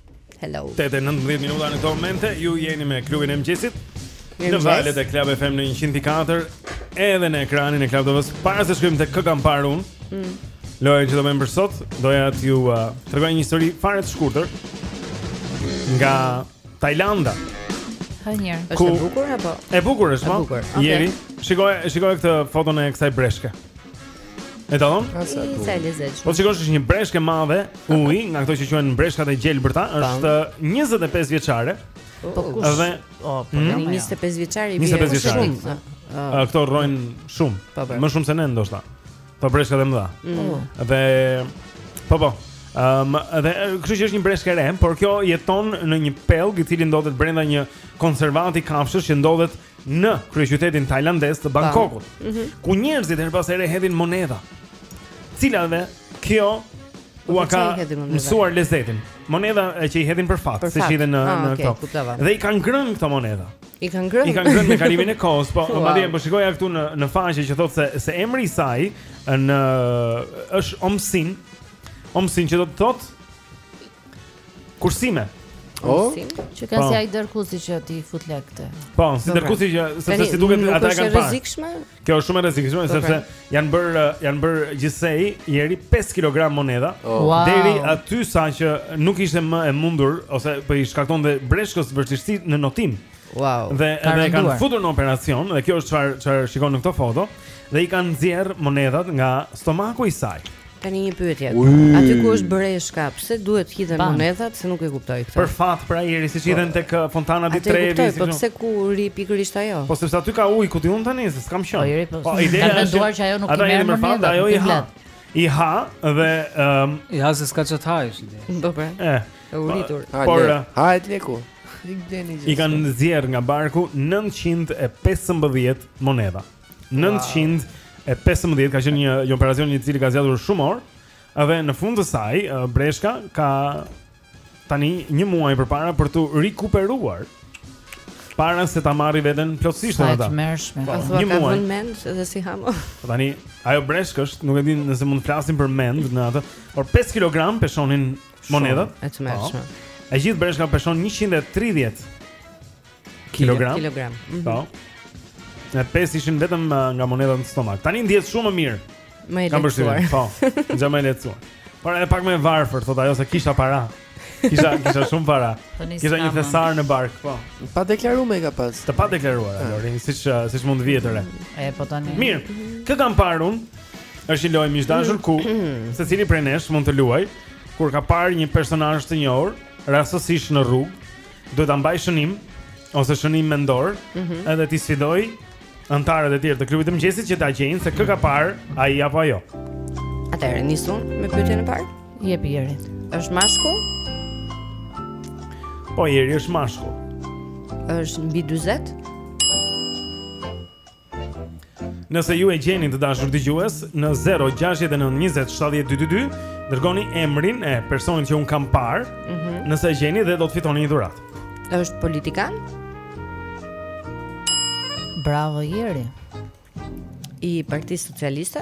Hello. Tetë e 19 minuta në këto momente, ju jeni me klubin e mëngjesit. Në valët e Club FM në 104 edhe në ekranin e Club TV-s. Para se të shkojmë tek kë kam parë unë. Mm. Lojë që do bëjmë për sot, doja t'ju uh, tregoj një histori fare të shkurtër nga Tajlanda. Ha një. Është e bukur apo? E bukur është, po. E bukur. Okay. Jeri, shikoje, shikoje këtë foton e kësaj breshke. E dallon? Ah, sa e lezetshme. Po të shikosh është një breshkë e madhe uji, nga këto që quhen breshkat e gjelbërta, është 25 vjeçare. Po kush? Dhe oh, po 25 hmm? vjeçare i bie shumë. Ah, këto rrojnë shumë. Po, po. Më shumë se ne ndoshta. Po breshkat e mëdha. Mm. Dhe po po. Ëm um, dhe kështu që është një breshkë e re, por kjo jeton në një pellg i cili ndodhet brenda një konservati kafshësh që ndodhet në kryeqytetin tajlandez të Bangkokut, mm -hmm. ku njerëzit herë pas here hedhin monedha, të cilave kjo po ua ka mësuar lezetin. Monedha që i hedhin për fat, siç si hidhen në ah, në okay, këto. Dhe i ka ngrënë këto monedha. I ka ngrënë. I ka ngrënë me kalimin e kohës, po wow. madje po shikoja këtu në në faqe që thotë se se emri i saj në është Omsin. Omsin që do të thotë Kursime. Oh, që kanë si po. ai derrkuci që ti fut lekë. Po, si derrkuci që sepse si duket ata e kanë parë. E rrezikshme? Kjo është shumë e rrezikshme po, sepse pra. janë bërë eh, janë bërë gjithsej Jeri 5 kg monedha oh. deri aty sa që nuk ishte më e mundur ose po i shkaktonte breshkës vështirësi në notim. Wow. Dhe edhe e kanë futur në operacion dhe kjo është çfarë çfarë shikon në këtë foto dhe i kanë nxjerrë monedhat nga stomaku i saj. Tani një pyetje. Aty ku është breshka, pse duhet të hidhen monedhat, se nuk e kuptoj këtë. Për fat pra Jeri, siç hidhen po, tek uh, Fontana di Trevi. Atë kuptoj, po pse ku rri pikërisht ajo? Po sepse aty ka ujë, ku ta di un tani, se s'kam qenë. Po, po, po ideja është menduar që ajo nuk i merr monedhat. Ajo i ha. I ha dhe ëm i ha se s'ka çfarë të hajë, është ide. Po pra. E uritur. Por uh, hahet leku. I kanë nxjerrë nga barku 915 monedha. 915 ka qenë një, një operacion i cili ka zgjatur shumë orë. Edhe në fund të saj, breshka ka tani një muaj përpara për t'u rikuperuar para se ta marrë veten plotësisht në ata. Faleminderit. Po, po, një muaj. Ka vënë mend dhe s'i ha më. Po tani ajo breshkë është, nuk e di nëse mund të flasim për mend në atë, por 5 kg peshonin monedhat. E tmerrshme. Po. E gjithë breshka peshon 130 kilogram. Kilogram. Mhm. Po. Mm -hmm. Dhe pesë ishin vetëm uh, nga monedha në stomak. Tani ndjehet shumë më mirë. Më e lehtësuar. Po. Gjë më e lehtësuar. Por edhe pak më e varfër, thotë ajo se kisha para. Kisha kisha shumë para. Kisha një thesar në bark, po. Pa deklaruar më ka pas. Të pa deklaruar, ah. Lorin, siç uh, siç mund të vihet re. E po tani. Mirë. Kë kam parë unë? Është një lojë miq të dashur ku secili prej nesh mund të luajë kur ka parë një personazh të njohur rastësisht në rrugë Duhet ta mbajë shënim ose shënim mendor, mm -hmm. edhe t'i sfidojë anëtarët e tjerë të klubit të mëngjesit që ta gjejnë se kë ka parë ai apo ajo. Atëherë nis un me pyetjen e parë. Jepi Jeri. Është mashkull? Po Jeri është mashkull. Është mbi 40? Nëse ju e gjeni të dashur dëgjues në 0692070222, dërgoni emrin e personit që un kam parë. Mm -hmm. Nëse e gjeni dhe do të fitoni një dhuratë. Është politikan? Bravo Jeri. I Partisë Socialiste?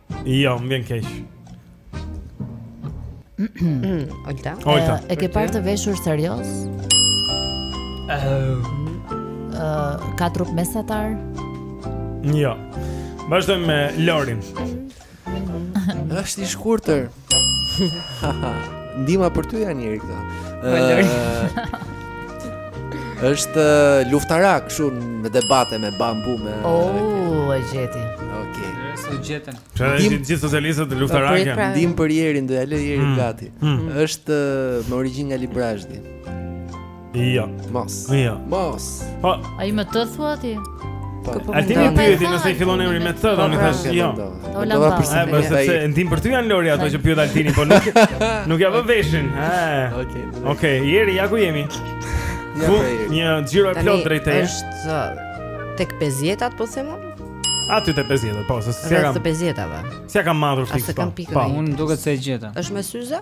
Jo, më vjen keq. Olta. Olta. E ke parë të veshur serioz? Ëh. Ëh, ka trup mesatar? Jo. Vazhdojmë me Lorin. Është i shkurtër. Ndihma për ty janë njëri këta është luftarak kështu me debate me bambu me Oh, e gjeti. Okej. Okay. E gjetën. Çfarë është gjithë socialistët luftarakë? Pra, Ndihmë për Jerin, do ia lë Jerin hmm. gati. Hmm. Është me origjinë nga Librazhdi. Jo. Mos. Jo. Mos. Po. Ai më të thua ti? Po. A ti më pyete nëse i fillon emri me C, dhe të thashë jo. Do la pa. Po sepse ndihmë për ty janë Lori ato që pyet Altini, po nuk nuk ia vë veshin. Ah. Okej. Okej, Jeri ja ku jemi. Ja ku jemi. Një xhiro e plotë drejt teje. Është tek 50-at po them unë. Aty te 50-at, po, se s'e kam. Te 50-ave. S'e kam marrë fix. S'e kam po. pikën. Po, më duket se e gjeta. Është me syze?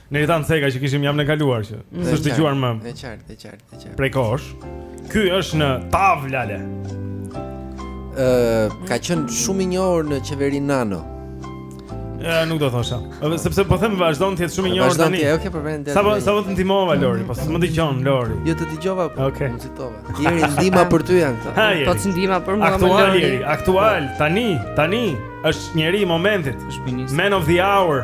Neritan Ceka që kishim javën e kaluar që mm. s'është dëgjuar më. E qartë, e qartë, e qartë. Prej kohësh. Ky është në tavë lale. Ë, uh, ka qenë shumë i njohur në qeverinë Nano. Ja, nuk do të thosha. Sepse po them vazhdon të jetë shumë i njohur tani. Vazhdon ti, po vjen tani. Sapo sapo të ndihmova Lori, po s'më dëgjon Lori. Jo të dëgjova, po okay. më nxitova. Jeri ndihma për ty janë këta. Po të ndihma për mua më Lori. Aktual, aktual, tani, tani është njeriu i momentit. Është ministri. Man of the hour.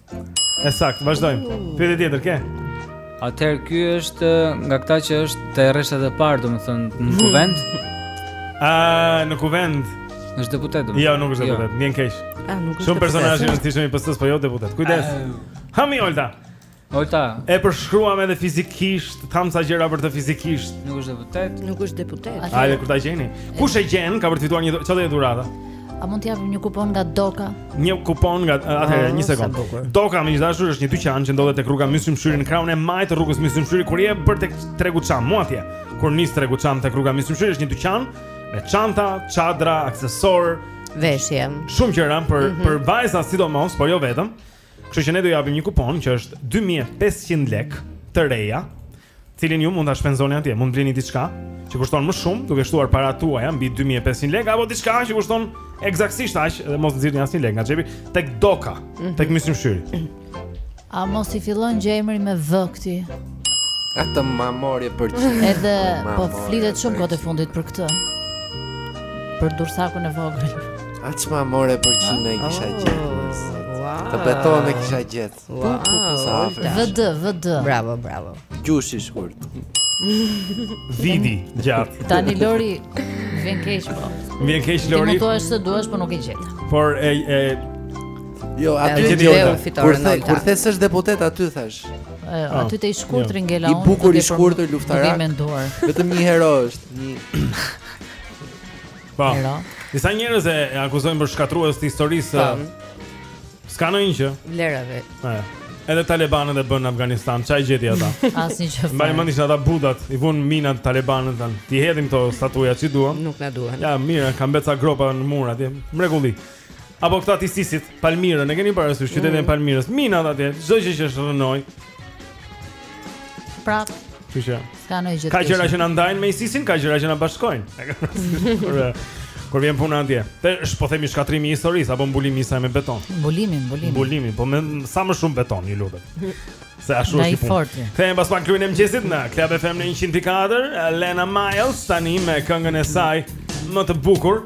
E saktë, vazhdojmë. Pyetje tjetër ke? Atëherë ky është nga këta që është te rreshtat e parë, domethënë në hmm. kuvend. A në kuvend? Është deputet domethënë. Jo, nuk është jo. deputet, më vjen keq. A nuk është. Shumë personazh i rëndësishëm i PS-së, po jo deputet. Kujdes. Hami Olta. Olta. E përshkruam edhe fizikisht, thamë ca gjëra për të fizikisht. Nuk është deputet. Nuk është deputet. Hajde kur ta gjeni. Kush e gjen ka për të fituar një çfarë dhuratë? A mund t'i japim një kupon nga Doka? Një kupon nga... Atëherë, oh, një sekond. Doka miq të dashur është një dyqan që ndodhet tek rruga Myslym Shyri në krahun e majtë të rrugës Myslym Shyri kur je për tek tregu Çam, mu atje. Kur nis tregu Çam tek rruga Myslym Shyri është një dyqan me çanta, çadra, aksesorë, veshje. Shumë gjëra për mm -hmm. për vajza sidomos, por jo vetëm. Kështu që ne do i japim një kupon që është 2500 lekë të reja cilin ju mund ta shpenzoni atje. Mund të blini diçka që kushton më shumë, duke shtuar paratë tuaja mbi 2500 lekë apo diçka që kushton ekzaktësisht aq dhe mos nxirrni asnjë lek nga xhepi tek Doka, mm -hmm. tek Myslym Shyri. A mos i fillon gjë emri me V këtij? Atë ma more për që Edhe po flitet shumë kohët e fundit për këtë Për durrsakun e vogël Atë ma more për që në e kisha oh, gjetur Të betohem e kisha gjetur Wow, VD, VD. Bravo, bravo. Gjushi shkurt. Vidi gjatë. Tani Lori më vjen keq po. Më vjen keq Lori. Ti betohu sa të duash, po nuk e gjete. Por e e Jo, aty e gjeta fitoren. Kur kur the s'është deputet aty thashë. Ah, aty te i shkurt jo. ringela unë. I bukur i shkurtër luftarak. Vetëm një hero është, një Po. Disa njerëz e akuzojnë për shkatërrues të historisë. Po. S'ka ndonjë gjë. Vlerave të. Po. Edhe talebanët e bënë në Afganistan, ça i gjeti ata? Asnjë gjë. Mbaj mend ishin ata budat, i vunë minat talebanët dhe T'i hedhim këto statuja, ç'i duam? Nuk na duhen. Ja, mirë, ka mbet ca gropa në mur atje. Mrekulli Apo këta të ISIS-it, Palmirën, e keni parasysh qytetin e, mm, Palmirës, minat atje, çdo gjë që është rënoi. Prap. Kështu. S'ka ndonjë gjë. Ka gjëra që na ndajnë me ISIS-in, ka gjëra që na bashkojnë. Kur kur vjen puna atje. Te, po themi, shkatërrimi i historisë apo mbulimi i saj me beton. Mbulimi, mbulimi. Mbulimi, po me sa më shumë beton, ju lutem. Se ashtu është i fortë. Kthehem pas pak klubi i mëngjesit në Club FM në 104, Alannah Myles tani me këngën e saj më të bukur.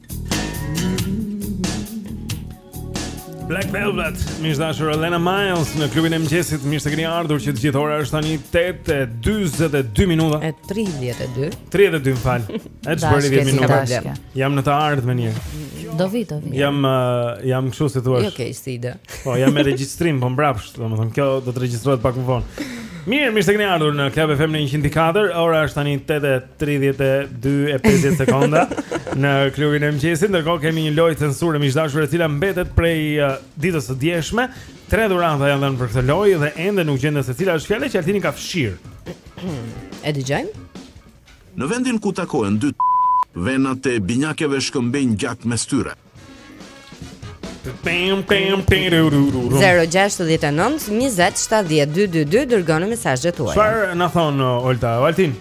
Black Velvet, miq të dashur, Alannah Myles në klubin e mëngjesit, mirë se keni ardhur që të gjithë ora është tani 8:42 minuta. E 32. 32 më fal. E çfarë, 10 minuta? Jam në të ardhmen njëherë. Do vi, do vi. Jam uh, jam kështu si thua. Jo, okay, si ide. Po, jam me regjistrim, po mbrapsht, domethënë kjo do të regjistrohet pak më vonë. Mirë, mirë se keni ardhur në Club FM në 104. Ora është tani 8:33. 32 e 50 sekonda në klubin e mëngjesit. Ndërkohë kemi një lojë censure miq të dashur e cila mbetet prej uh, ditës së djeshme. Tre dhurata janë dhënë për këtë lojë dhe ende nuk gjendet se cila është fjala që Altini ka fshirë. E dëgjojmë. Në vendin ku takohen dy venat e binjakeve shkëmbejnë gjak mes tyre. Pem pem pem ru ru ru ru. 069 20 70 222 dërgoni mesazhet tuaja. Çfarë na thon uh, Olta? Altin.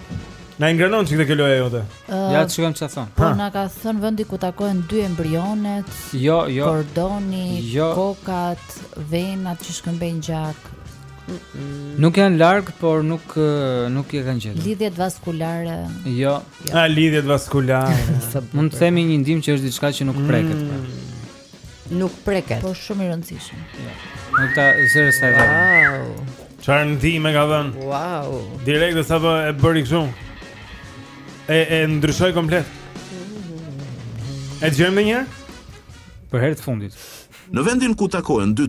Na ingranon çikë kjo loja jote. Ja të shikojmë çfarë thon. Po na ka thënë vendi ku takohen dy embrionet. Jo, jo. Kordoni, jo. kokat, venat që shkëmbejnë gjak. Nuk janë larg, por nuk nuk e kanë gjetur. Lidhjet vaskulare. Jo. jo. A lidhjet vaskulare. Mund të themi një ndihmë që është diçka që nuk preket. Pra. Mm. Nuk preket. Po shumë i rëndësishëm. Jo. Nuk ta zërë sa e vërë. Wow. Çfarë ndihmë ka dhënë? Wow. Direkt sa po e bëri kështu. E e ndryshoi komplet. E dëgjojmë dhe një herë? Për herë të fundit. Në vendin ku takohen dy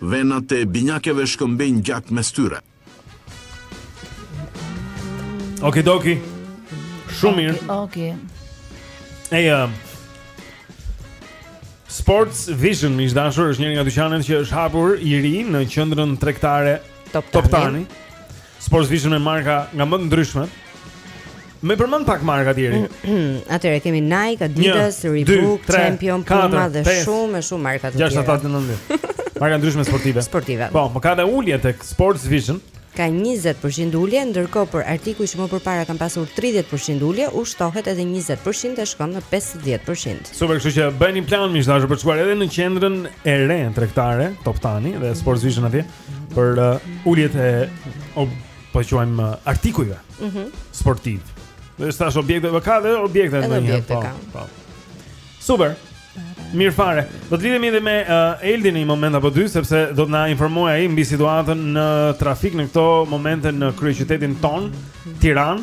venat e binjakeve shkëmbejnë gjak mes tyre. Okidoki. Shumë mirë. Okej. Ej, um, Sports Vision, miq të dashur, është njëri nga dyqanet që është hapur i ri në qendrën tregtare Toptani. Toptani. Sports Vision me marka nga më të ndryshmet. Më përmend pak marka, Tjeri. Atëherë kemi Nike, Adidas, Reebok, Champion, Puma dhe shumë e shumë marka të tjera. Gjashtë tatë në ndër. Marka të ndryshme sportive. Sportive. Po, ama ka dhe ulje tek Sports Vision. Ka 20% ulje, ndërkohë për artikuj që më përpara kanë pasur 30% ulje, u shtohet edhe 20% dhe shkon në 50%. Super, kështu që bëni plan miq të dashur për të shkuar edhe në qendrën e re tregtare, Toptani dhe Sports Vision atje. për uh, uljet e o, po quajmë uh, artikujve. Mhm. Mm sportiv. Dhe është tash objekte, po ka dhe objekte Edhe ndonjëherë, objekte po, ka. po. Super. Mirë fare. Do të lidhemi edhe me uh, Eldin në një moment apo dy sepse do të na informojë ai mbi situatën në trafik në këto momente në kryeqytetin tonë, Tiranë.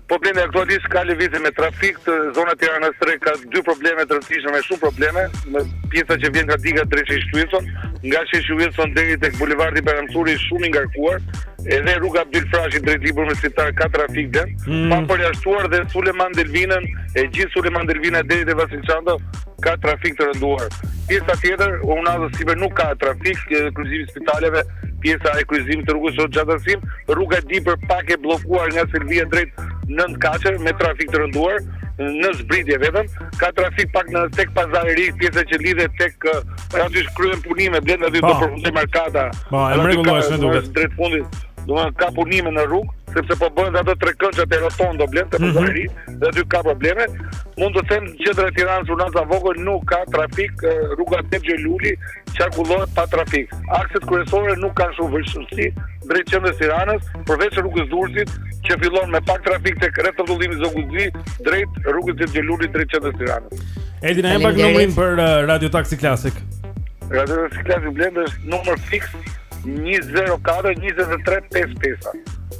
Po Blendi aktualisht ka lëvizje me trafik te zona e Tiranës së Re ka dy probleme të rëndësishme me shumë probleme pjesa që vjen nga diga drejt Shesh Wilson, nga Shesh Wilson deri tek bulevardi përsëri shumë i ngarkuar, edhe rruga Abdyl Frashëri drejt librit universitar ka trafik dhe mm. pa përjashtuar dhe Sulejman Delvinën e gjithë Sulejman Delvina deri te Vasil Shanto ka trafik të rënduar. Pjesa tjetër, unazës sipër nuk ka trafik, kryqëzimi i spitaleve pjesa e kryqëzimit të rrugës Hoxha Tahsim, rruga e Dibrës pak e bllokuar nga Selvia drejt Nëntëkatësheve me trafik të rënduar në zbritje vetëm, ka trafik pak në tek pazari i ri, pjesa që lidhet tek pra aty kryhen punime Blendi aty do po. përfundojë markata. Po, e mrekullueshme duket. Drejt fundit, do të ka punime në rrugë sepse po bëhen ato tre këngë te rotondo Blendi te mhm. pazari mm -hmm. dhe aty ka probleme. Mund të them që drejt Tiranës Unaza e Vogël nuk ka trafik rruga Dede Gjo Luli qarkullohet pa trafik. Akset kryesore nuk kanë shumë vështirësi drejt qendrës së Tiranës, përveç rrugës së Durrësit, që fillon me pak trafik tek rrethrrotullimi Zogu i Zi drejt rrugës Dede Gjo Luli drejt qendrës së Tiranës. Eldi na jep pak numrin për uh, Radio Taxi Classic. Radio Taxi Classic Blendi është numër fiks 04 2355.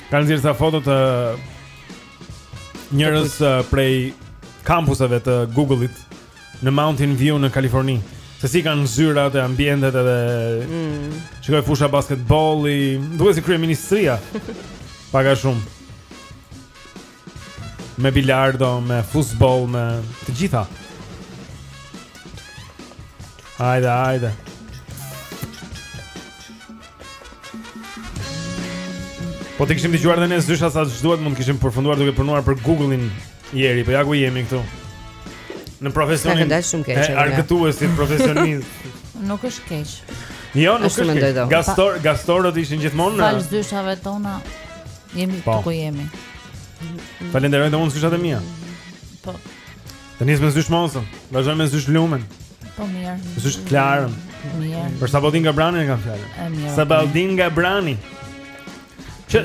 Kanë nxjerrë ca foto të njërës prej kampuseve të Google-it në Mountain View në Kaliforni. Se si kanë zyrat e ambientet edhe mm. shikoj fusha basketbolli duket si kryeministria pak a shumë. Me bilardo, me futboll, me të gjitha Hajde, hajde Po t'i kishim dëgjuar dhe ne zyshat sa ç'duhet mund të kishim përfunduar duke punuar për Google-in njeri Po ja ku jemi këtu Në profesionin e argëtuesit profesionist Nuk është keq. Jo, nuk është keq. Gaztor, Gaztorët ishin gjithmonë në Falë zyshave tona. Jemi po. ku jemi. Falenderoj dhe unë zyshat e mia. Po. Të nis me zysh Mozën, vazhdoj me zysh Lumen. Po mirë. Zysh Klarën. Mirë. Për Sabaudin Gabrani e kam fjalën. E mirë. Sabaudin Gabrani. Që,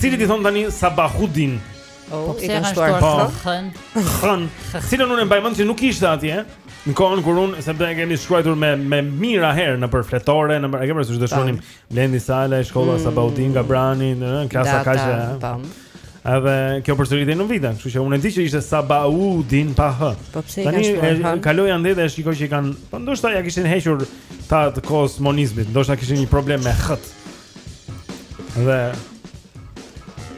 çili ti thonë tani Sabahudin? Oh, po pse kanë shtuar po. H-në? H-në. Cilën unë mbaj mend se nuk ishte atje. Në kohën kur unë se ne e kemi shkruar me me mijëra herë nëpër fletore, ne e kemi rësur të shohim Blendi Sala e shkolla mm. Sabaudin Gabrani në klasa kaqe. Edhe kjo përsëritej në vite, kështu që unë e di që ishte Sabaudin pa h. Po pse Tani, kanë shkuar? Tani kaloi andej dhe shikoj që i kanë, po ndoshta ia kishin hequr ata të kohës monizmit, ndoshta kishin një problem me h.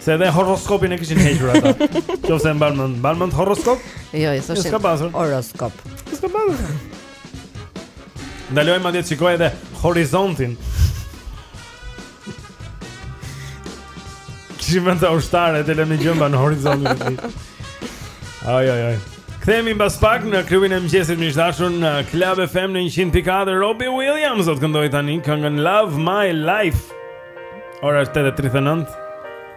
Se edhe horoskopin e kishin hequr ata. Qoftëse mban mend, mban mend horoskop? Jo, jo, s'është. Horoskop. S'ka pasur. Ndalohej madje të shikoje edhe horizontin. Kishin vënë ata ushtarë tela me gjemba në horizontin e tij. Ai ai ai. Kthehemi mbas pak në klubin e mëngjesit miq të dashur në Club FM në 104 Robbie Williams do të këndojë tani këngën Love My Life. Ora është 8:39.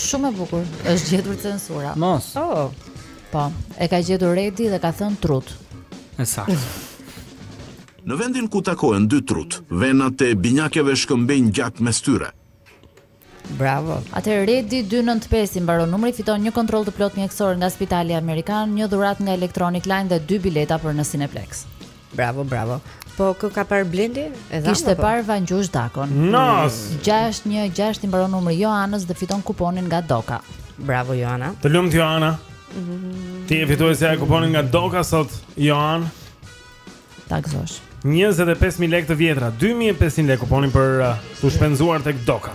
Shumë e bukur. Është gjetur censura. Mos. Oh. Po, e ka gjetur Redi dhe ka thënë trutë. E saktë. Në vendin ku takohen dy trutë, venat e binjakeve shkëmbejnë gjak mes tyre. Bravo. Atëherë Redi 295 i mbaron numri, fiton një kontroll të plotë mjekësor nga Spitali Amerikan, një dhuratë nga Electronic Line dhe dy bileta për në Cineplexx. Bravo, bravo. Po kë ka parë Blendi? E dhamë. Kishte parë Vangjush Dakon. Nas. 616 i mbaron numri Joanës dhe fiton kuponin nga Doka. Bravo Joana. Të lumtë Joana. Mhm. Ti e fitove sesa kuponin nga Doka sot Joana. Ta gëzosh. 25000 lekë të vjetra, 2500 lekë kuponin për t'u shpenzuar tek Doka.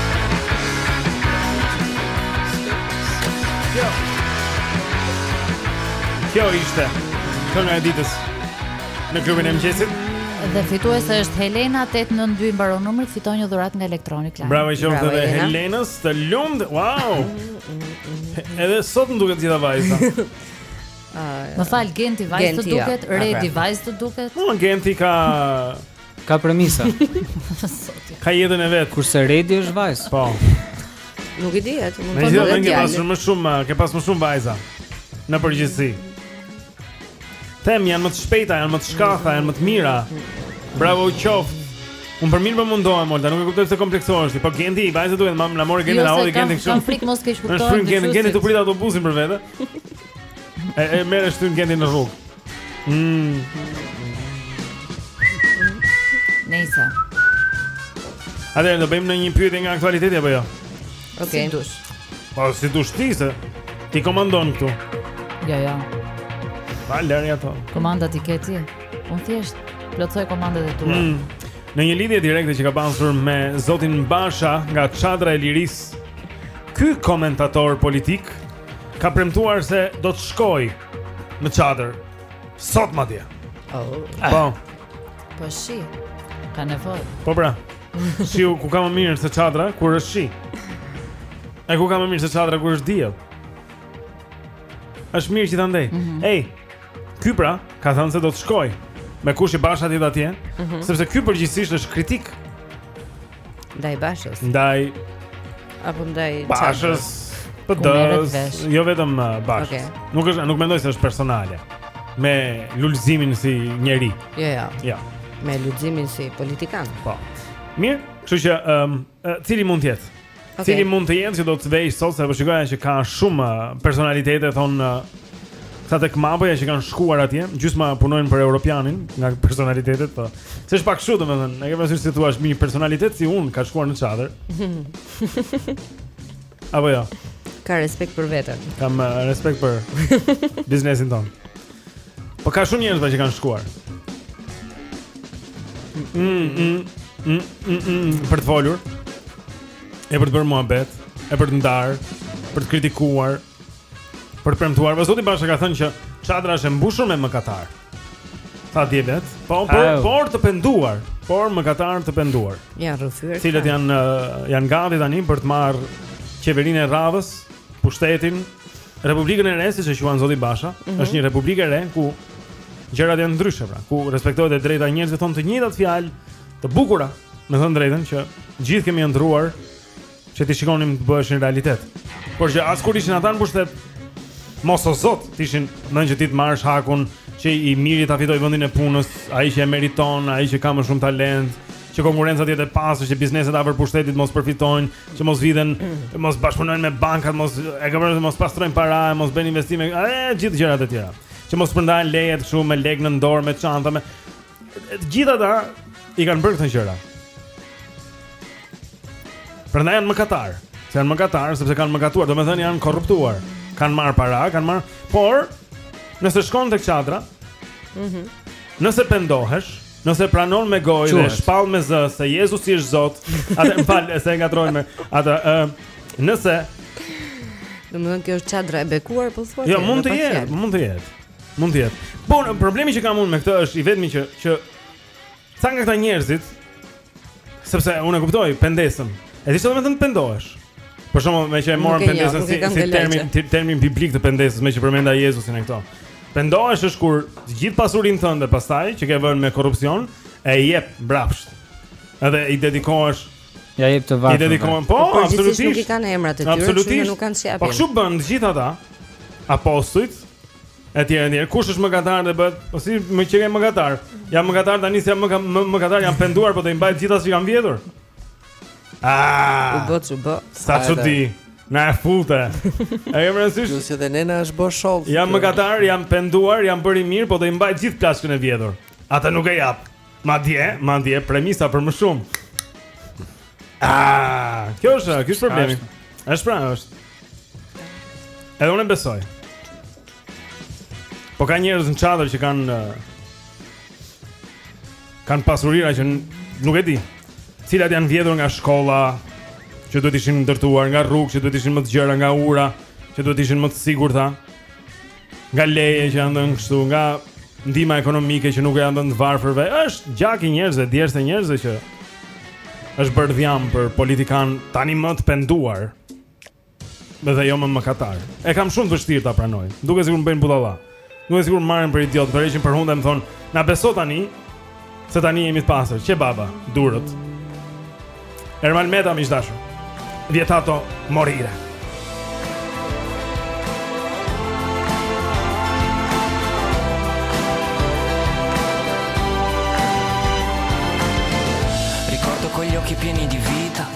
Kjo ishte kënga e ditës në klubin e mëngjesit. Dhe fituese është Helena 892 i mbaron numri, fiton një dhuratë nga Electronic Line. Bravo qoftë edhe Helenës, të lumtë. Wow! Edhe sot më duket gjitha vajza. Më fal Genti vajzë të duket, Redi vajzë të duket. Po Genti ka Ka premisa. Ka jetën e vet. Kurse Redi është vajzë. Po. Nuk e di atë, mund të thotë. Ne kemi pasur më shumë, ke pas më shumë vajza. Në përgjithësi. Them janë më të shpejta, janë më të shkathëta, janë më të mira. Bravo u qoftë. Unë për mirë po mundohem, Olta, nuk e kuptoj pse kompleksohesh ti. Po Genti, vajza duhet mam la more Genti, jo, la odi Genti këtu. Kam frikë mos keqkuptohet. Është frikë Genti, Genti është tu prit autobusin për vete. E, e merr ashtu në Genti në rrugë mm. Nejse Atëherë, do bëjmë ndonjë pyetje nga aktualiteti apo jo? Ok Si dush Pa, po, si dush ti se Ti komandon këtu Ja, ja Pa, lëri ato Komandat i ke ti Unë thjesht plotësoj komandat e tua mm. Në një lidhje direkte që ka pasur me Zotin Basha nga Çadra e Lirisë, ky komentator politik ka premtuar se do të shkoj në çadër sot madje. Oh. Po. Po, shi ka nevojë. Po pra. Shi, ku ka më mirë se çadra kur është shi? E ku ka më mirë se çadra kur është diell? Është mirë gjithandej. Mm -hmm. Ej. Ky pra ka thënë se do të shkoj me kusht i bashkangjitet atje, mm -hmm. sepse ky përgjithësisht është kritik. Ndaj Bashës. Ndaj PD-së apo ndaj Bashës. PD. Jo vetëm uh, Bashës. Okay. Nuk është, nuk mendoj se është personale. Me Lulzimin si njeri. Jo, jo, jo. Jo. Jo. Me Lulzimin si politikan. Po. Mirë, kështu që ëm um, cili mund të jetë? Okay. Cili mund të jetë që do të vejë sot se po shikoja që ka shumë uh, personalitete thonë uh, ca tek Mapoja që kanë shkuar atje, gjysma punojnë për Europianin nga personalitetet, po. Se është pak kështu domethënë, e ke parasysh si thua, një personalitet si unë s'ka shkuar në çadër. Apo jo. Ke respekt për veten. Kam uh, respekt për biznesin tonë. Po ka shumë njerëz që kanë shkuar. Mm, mm, mm, mm, mm, për të folur. E për të bërë muhabet, e për të ndarë, për të kritikuar, për të premtuar. Po zoti Basha ka thënë që çadra është e mbushur me mëkatarë. Tha dje vetë. Po por, por të penduar, por mëkatarë të penduar. Janë rrëfyer. Të cilët janë janë gati tani për të marrë qeverinë e radhës, pushtetin, Republikën e Re, siç e quan zoti Basha, mm -hmm. është një republikë e re ku gjërat janë ndryshe, pra, ku respektohet e drejta e njerëzve, thonë të njëjtat fjalë të bukura, me thënë të drejtën që të gjithë kemi ëndërruar që t'i shikonim të bëheshin realitet. Por që as kur ishin ata në pushtet, mos o zot, të ishin një ditë të marrësh hakun që i miri ta fitojë vendin e punës, ai që e meriton, ai që ka më shumë talent, që konkurrenca të jetë e pastër, që bizneset afër pushtetit mos përfitojnë, Që mos vidhen, mos bashkëpunojnë me bandat, mos e ka bërë mos pastrojnë para, mos bëjnë investime, e gjithë gjërat e tjera. Që mos shpërndajnë lejet kështu me lekë në dorë, me çanta, me të gjitha, ata i kanë bërë këto gjëra. Prandaj janë mëkatarë. Se janë mëkatarë sepse kanë mëkatuar, domethënë janë korruptuar. Kanë marrë para, kanë marrë, por nëse shkon tek çadra, mhm. Mm nëse pendohesh, Nëse pranon me gojë dhe shpall me zë se Jezusi është Zot, a më fal, se e ngatërrova me atë. Ë, nëse Domethënë kjo është çadra e bekuar po thua? Jo, mund të jetë, mund të jetë. Mund të jetë. Por problemi që kam unë me këtë është i vetmi që që ca nga këta njerëzit Sepse unë e kuptoj pendesën. E di çfarë do të thënë pendohesh. Për shembull, meqë e morëm pendesën si, si termin termin biblik të pendesës, meqë përmenda Jezusin e këto. Pendohesh është kur të gjithë pasurinë tënde pastaj që ke vënë me korrupsion e jep mbrapsht. Edhe i dedikohesh Ja jep të varfërve. I dedikohen, po, po, po absolutisht. Nuk i kanë emrat e tyre, absolutisht. nuk kanë si apo. Po ç'u bënë të gjithë ata? Apostujt Etj, etj. Kush është mëkatar dhe bëhet? Po si meqë jam mëkatar? Jam mëkatar tani se jam më më mëkatar, jam penduar, po do i mbaj të gjitha që kam vjedhur. Ah! U bë ç'u bë. Sa çudi. Na e fulte. A jam rëndësish? Ju si dhe nena është bë sholl. Jam mëkatar, jam penduar, jam bërë i mirë, po do i mbaj gjithë plaçkën e vjedhur. Ata nuk e jap. Madje, madje premisa për më shumë. Ah! Ky është, ky është problemi. Është pra, është. Edhe unë e besoj. Po ka njerëz në çadër që kanë kanë pasurira që nuk e di, të cilat janë vjedhur nga shkolla që duhet ishin ndërtuar, nga rrugë që duhet ishin më të gjera, nga ura që duhet ishin më të sigurta. Nga leje që janë dhënë kështu, nga ndihma ekonomike që nuk u janë dhënë të varfërve, është gjak i njerëzve, djersë e njerëzve që është bërë dhjam për politikanë tani më të penduar. Edhe jo më mëkatar E kam shumë vështirë ta pranoj Duket sikur më bëjnë budalla Duket sikur më marrin për idiot Më tërheqin për hunde e më thonë Na beso tani Se tani jemi të pastër Qe baba, durët Ermal Meta miq të dashur Vietato morire Ricordo con gli occhi pieni di vita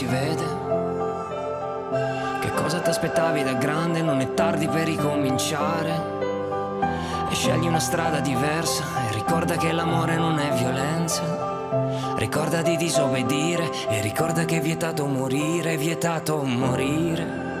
si vede. Che cosa ti aspettavi da grande? Non è tardi per ricominciare. E scegli una strada diversa e ricorda che l'amore non è violenza. Ricorda di disobbedire e ricorda che è vietato morire, è vietato morire.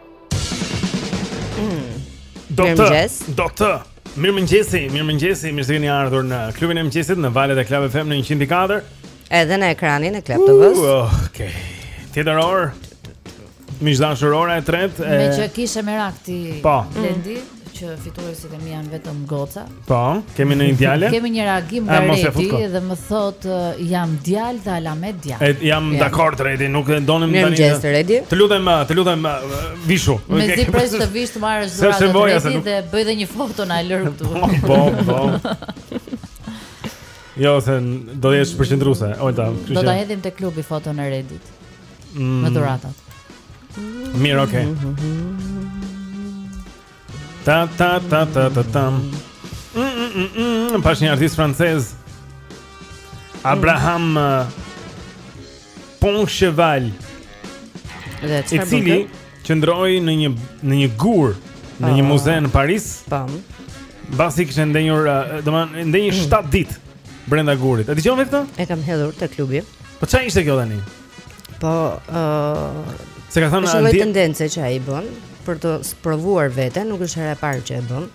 Do të. Do të. Mirëmëngjesi, mirëmëngjesi, mirë se keni ardhur në klubin e mëngjesit në valët e Club FM në 104. Edhe në ekranin e Club TV-s. Uh, oh, okay. Tjetër orë. Miq të dashur ora e tretë. Meqë kishe merak ti. Po. Lendi. Mm. që fituesit e mi janë vetëm goca. Po, kemi në një djalë? kemi një reagim nga Redi dhe më thotë jam djalë dhe alamet djalë. E, jam yeah. dakord Redi, nuk e donim tani. Mirëmëngjes Redi. Të lutem, të lutem vishu. Me zi pres të vish të marrësh dhuratën Redi nuk... dhe bëj dhe një foto na lër këtu. Po, po. po. Jo, se do të jesh përqendruese, Olta. Do ta hedhim te klubi foton e Redit. mm. në dhuratat. Mirë, okay. Ta ta ta ta ta ta. Mm, mm, mm, mm. Pas një artist francez. Abraham uh, Poncheval. Dhe çfarë bën? Cili qëndroi në një në një gur në një ah. muze në Paris. Tam. Pasi kishte ndenjur, uh, domethënë ndenjë 7 mm. ditë brenda gurit. E dëgjove këtë? E kam hedhur te klubi. Po çfarë ishte kjo tani? Po ë uh, Se ka thënë Aldi. Është një tendencë që ai bën për të provuar veten, nuk është hera e parë që e bën.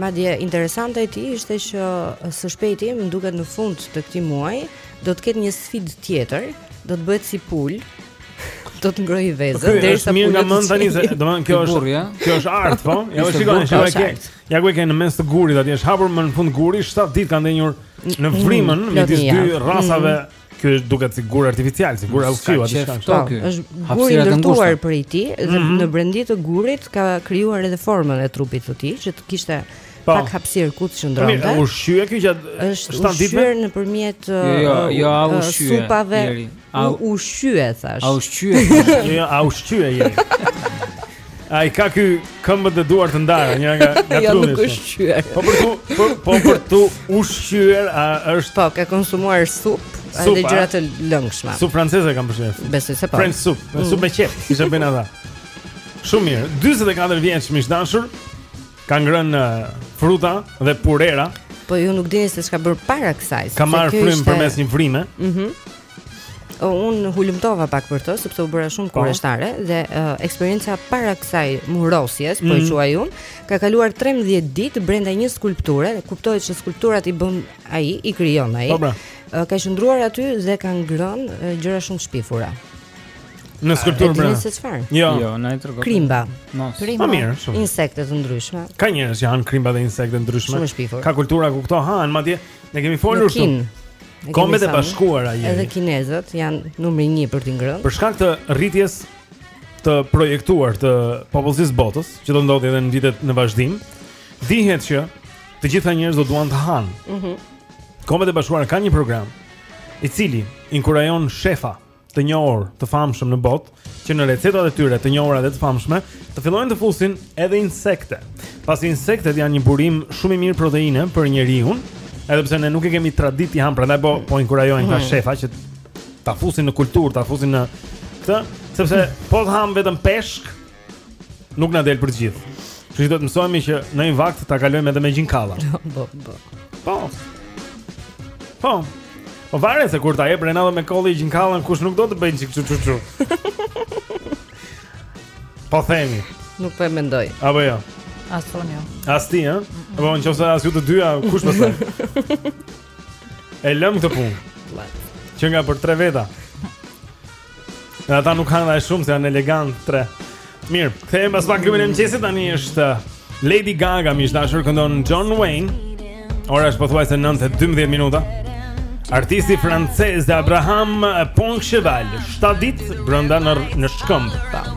Madje interesante e tij ishte që së shpejti, më duket në fund të këtij muaji, do të ketë një sfidë tjetër, do të bëhet si pulë, do të ngrojë vezën derisa pulët. Është mirë nga mendtë tani se domethënë kjo është burrë, ja? Kjo është art, po? Jo, shikoj, shikoj kek. Ja ku e ke në mes të gurit atje, është hapur më në fund guri, 7 ditë ka ndenjur në vrimën mm, midis dy rrasave. Mm. Ky duket si gur artificial, si gur allçie aty shkon. Po, është gur i ndërtuar prej tij dhe mhm. në brendësi të gurit ka krijuar edhe formën e trupit të tij që të kishte po. pak hapësirë ku të qëndronte. Po, u shqye ky gjë? Është ushqyer nëpërmjet jo, jo, uh, jo, uh, u shqye. Supave. U shqye thash. U shqye. Jo, u shqye. A i ka ky këmbët dhe duar të ndara, njëra nga nga truni. Jo, nuk është shqyer. Po për tu, po, po për t'u ushqyer, a është Po ka konsumuar supë, supë edhe gjëra të lëngshme. Supë franceze kam përshtypjen. Besoj se po. French soup, mm. supë me qepë, siç e bëjnë ata. Shumë mirë. 44 vjeç miq të dashur, ka ngrënë fruta dhe purera. Po ju nuk dini se ç'ka bërë para kësaj. Ka marrë frymë përmes një vrime. Mhm. Mm unë hulumtova pak për të sepse u bëra shumë po. kureshtare dhe uh, eksperienca para kësaj murosjes, po e mm. quaj unë, ka kaluar 13 ditë brenda një skulpture, kuptohet se skulpturat i bën ai, i krijon ai. Po, pra. Uh, ka qëndruar aty dhe ka ngrënë uh, gjëra shumë të shpifura. Në skulpturë pra. Në çfarë? Jo, jo na e trego. Krimba. Mos. Krimba. Po mirë, shumë. Insekte të ndryshme. Ka njerëz që han krimba dhe insekte të ndryshme. Shumë e shpifur. Ka kultura ku këto hahen, madje ne kemi folur shumë. Kombet e Bashkuara janë. Edhe kinezët janë numri 1 për të ngrënë. Për shkak të rritjes të projektuar të popullsisë së botës, që do ndodhë edhe në vitet në vazhdim, dihet që të gjithë njerëzit do duan të hanë. Mhm. Mm Kombet e Bashkuara kanë një program i cili inkurajon shefa të njohur, të famshëm në botë, që në recetat e tyre të njohura dhe të famshme, të fillojnë të fusin edhe insekte. Pasi insektet janë një burim shumë i mirë proteine për njeriun, edhe pse ne nuk e kemi traditë t'i hamë, prandaj po po inkurajojnë këta mm. shefa që ta fusin në kulturë, ta fusin në këtë, sepse po të hamë vetëm peshk, Nuk na del për të gjithë. Kështu që do të mësohemi që një vakt ta kalojmë edhe me gjinkalla. Po, po. Po. Po. Po varet se kur ta jep Renata me kolli gjinkallën kush nuk do të bëjë çik çuk çuk. Po themi. Nuk po e mendoj. Apo jo. As unë. Jo. As ti, ha? Po nëse as ju të dyja kush më thonë? E lëmë këtë punë. Që nga për tre veta. Dhe ata nuk kanë dhe shumë, se janë elegant tre Mirë, kthehemi pas pak klubin e mëngjesit, tani është uh, Lady Gaga, më ish dashur këndon John Wayne Ora është pothuajse 9 e 12 minuta Artisti francez Abraham uh, Poincheval, 7 ditë brenda në, në shkëmb Ta, ta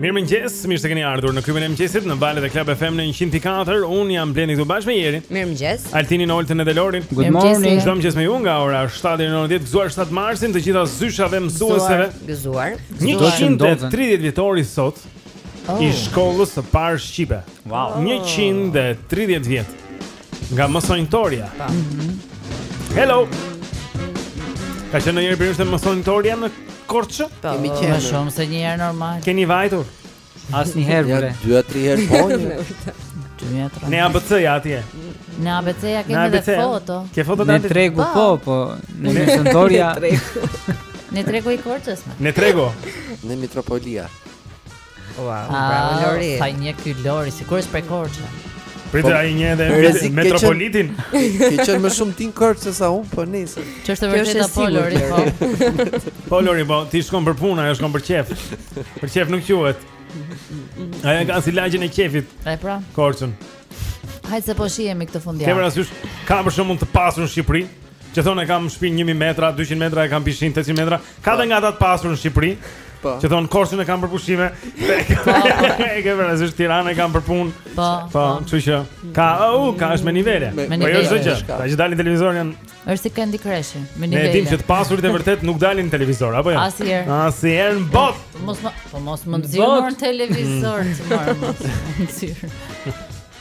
Mirëmëngjes, mirë se keni ardhur në klubin e mëngjesit Në valët e Club FM në 104 Unë jam Blendi këtu bashkë me Erin Mirëmëngjes Altinin Oltën edhe Lorin Good morning Çdo mëngjes me ju nga ora 7 deri në 9 Gëzuar 7 marsin të gjitha zyshave mësueseve Gëzuar Gëzuar 130-vjetori sot oh. I shkollës së parë shqipe wow. 130 vjet Nga mësonjëtorja. Mhm. Hello. Keni qenë ndonjëherë te mësonjëtorja në Korçë? Po, kemi qenë më shumë se një herë normal. Keni vajtur? Asnjëherë bre. Ja, dy a tri herë po. Te ABC-ja atje. Te ABC-ja kemi edhe foto. Ke foto aty? Te tregu po, po, te mësonjëtorja. Te tregu i Korçës. Te tregu. Te Mitropolia. Ua, bravo ah, Lori. Sa njeh ky Lori, sikur është prej Korçe. Prit po, ai njeh edhe mitropolitin. Ke qenë më shumë ti në Korçë se sa unë, po nesër. Ç'është e vërteta po Lori? Po. po Lori, po ti shkon për punë, ajo shkon për qejf. Për qejf nuk quhet. Ajo e ka si lagjën e qejfit. E pra. Korçën. Hajde se po shihemi këtë fundjavë. Kemi raste ka për shembull të pasur në Shqipëri. Që thonë e kam shpinë 1000 metra, 200 metra, e kam pishinën 300 metra Ka dhe po. nga ata të pasur në Shqipëri Po. Që thonë Korçën e kam për pushime po. E ke për nësishtë Tiranën e kam për punë Po, po, po. që që Ka, u, uh, ka është me nivele Me nivele Po jo është që, ata që dalin në televizor janë është si Candy Crush, me nivele Ne e dimë që të pasurit e vërtetë nuk dalin në televizor, apo jo? Asnjëherë Asnjëherë në botë Mos më, po mos më nxirr në televizor Mos më nxirr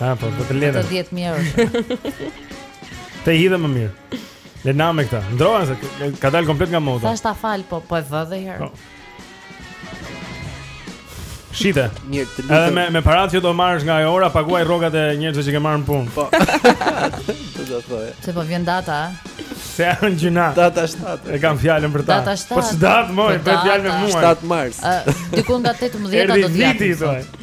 Ah, po do të lëre. Të 10 mijë euro. Ti hidhe më mirë. Le na me këtë. Ndërroje se ka dalë komplet nga moda. Tash ta fal, po po e vë dhe herë. Po. Shite. Mirë, të lutem. Edhe me me paratë që do marrësh nga ajo ora, paguaj rrogat e njerëzve që ke marrë në punë. Po. Do të thoja. Se po vjen data, a? Se janë gjynah. Data 7. E kam fjalën për ta. Data 7. Po s'dat më, po, po fjalën me mua. 7 mars. Diku nga 18-a do të jetë.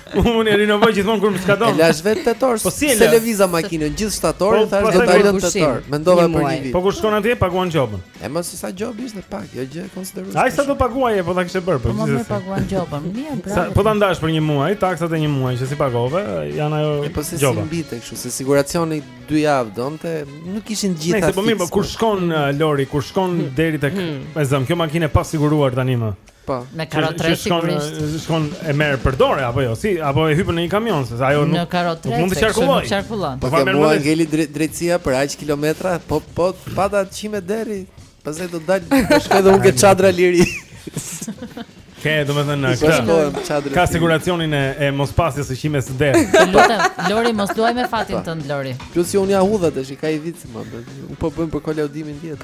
Unë e rinovoj gjithmonë kur më skadon. E lash vetë tetor. Po si e lash? S'e lëviza makinën gjithë shtator, po, thash do ta lë tetor. Mendova për një vit. Po kur shkon atje paguan gjobën. E mos se sa gjoba ishte pak, jo gjë konsideruese. Aq sa do paguaje po ta kishe bërë, po gjithsesi. Po më paguan gjobën. Mirë, bravo. Po ta ndash për një muaj, taksat e një muaji që s'i pagove, janë ajo gjoba. Po se si mbite kështu, se siguracioni dy javë donte, nuk ishin gjithë ato. Po mirë, po kur shkon uh, Lori, kur shkon hmm. deri tek, hmm. e zëmë, kjo makinë pa siguruar tani më. Po. Me karrotrec sigurisht. Shkon, shkon e merr për dorë apo jo? Si apo e hyp në një kamion se ajo nuk. Në karrotrec. Mund të qarkulloj. Nuk qarkullon. Po vjen mua ngeli drejtësia për aq kilometra, po po pata qime deri. Pastaj do dal, do shkoj dhe unë ke çadra liri. Ke, do me thënë, ka, ka siguracionin e, e mospasjes së qimes deri Lutëm, Lori, mos luaj me fatin po. tënd, Lori Plus që unë ja hudha të shi, ka i vitë më Unë po bëjmë për kolaudimin vjet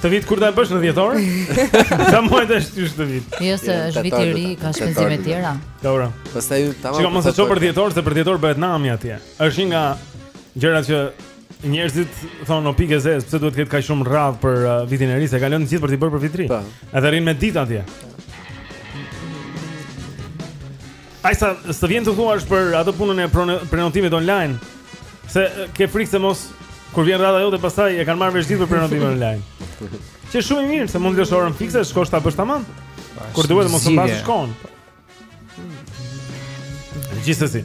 Këtë vit kur ta bësh në dhjetor? Sa muaj të shtysh këtë vit? Jo se është vit i ri, ka shpenzime të tjera. Dobro. Pastaj tamam. Shiko mos e çon për dhjetor, se për dhjetor bëhet nami atje. Është një nga gjërat që njerëzit thonë o pikë e zezë, pse duhet të ketë kaq shumë radhë për uh, vitin e ri, se kalojnë të gjithë për ta bërë për vit të ri. Po. Edhe rrin me ditë atje. Ai sa s'të vjen të thuash për atë punën e prenotimit online? Se ke frikë se mos kur vjen radha jote pastaj e kanë marrë vesh gjithë për prenotimin online. Që është shumë i mirë, se mund të lësh orën fikse, shkosh ta bësh tamam. Kur duhet mos të humbasësh kohën. Gjithsesi.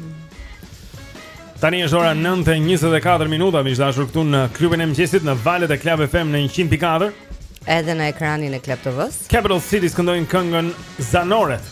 Tani është ora 9:24 minuta, miq të dashur këtu në klubin e mëngjesit në valët e Club FM në 100.4. Edhe në ekranin e Club TV-s. Capital Cities këndojnë këngën Zanoret.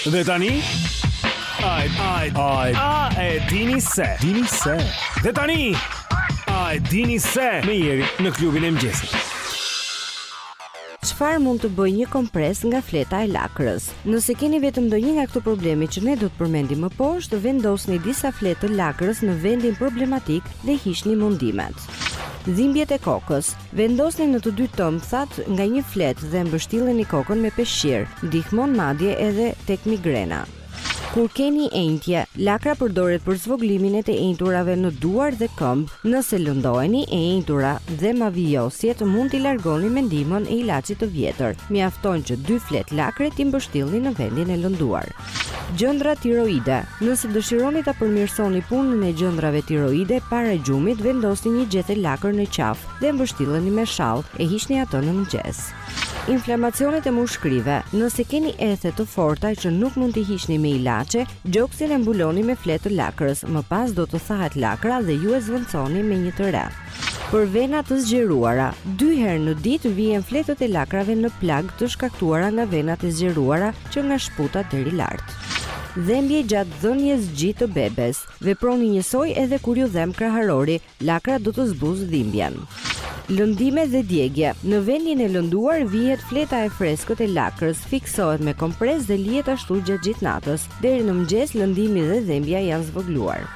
Dhe tani Ai ai ai a e dini se dini se Dhe tani a e dini se me Jerin në klubin e mëngjesit Çfarë mund të bëjë një kompres nga fleta e lakrës? Nëse keni vetëm ndonjë nga këto probleme që ne do të përmendim më poshtë, vendosni disa fletë të lakrës në vendin problematik dhe hiqni mundimet. Dhimbjet e kokës, Vendosni në të dy tëmthat nga një fletë dhe mbështilleni kokën me peshqir, ndihmon madje edhe tek migrena. Kur keni enjtje, lakra përdoret për zvogëlimin e të enjturave në duar dhe këmbë. Nëse lëndoheni, e enjtura dhe mavijosjet mund t'i largoni me ndihmën e ilaçit të vjetër. Mjafton që dy fletë lakre t'i mbështillni në vendin e lënduar. Gjëndra tiroide, Nëse dëshironi ta përmirësoni punën e gjëndrave tiroide para gjumit, vendosni një gjethe lakre në qafë dhe mbështilleni me shall, e hiqni atë në mëngjes. Inflamacionet e mushkërive, Nëse keni ethe të forta që nuk mund t'i hiqni me ilaçe, gjoksin e mbuloni me fletë të lakrës, më pas do të thahet lakra dhe ju e zëvendësoni me një të re. Për vena të zgjeruara, dy herë në ditë vihen fletët e lakrave në plagë të shkaktuara nga venat e zgjeruara që nga shputa deri lart. Dhembje gjatë dhënies gji të bebes, Veproni njësoj edhe kur ju dhemb kraharori, lakra do të zbusë dhimbjen. Lëndime dhe djegie, Në vendin e lënduar vihet fleta e freskët e lakrës, fiksohet me kompresë dhe lihet ashtu gjatë gjithë natës. Deri në mëngjes lëndimi dhe dhembja janë zvogëluar.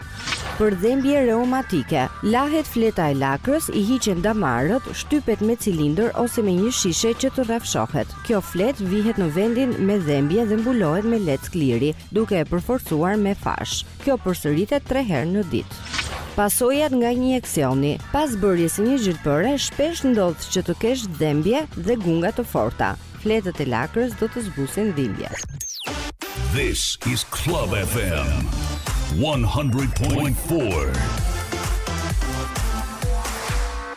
Për dhembje reumatike, lahet fleta e lakrës, i hiqen damarët, shtypet me cilindër ose me një shishe që të rrafshohet. Kjo fletë vihet në vendin me dhembje dhe mbulohet me leckë liri, duke e përforcuar me fashë. Kjo përsëritet 3 herë në ditë. Pasojat nga injeksioni. Pas bërjes së një gjilpëre, shpesh ndodh që të kesh dhembje dhe gunga të forta. Fletët e lakrës do të zbusin dhimbje. This is Club FM 100.4.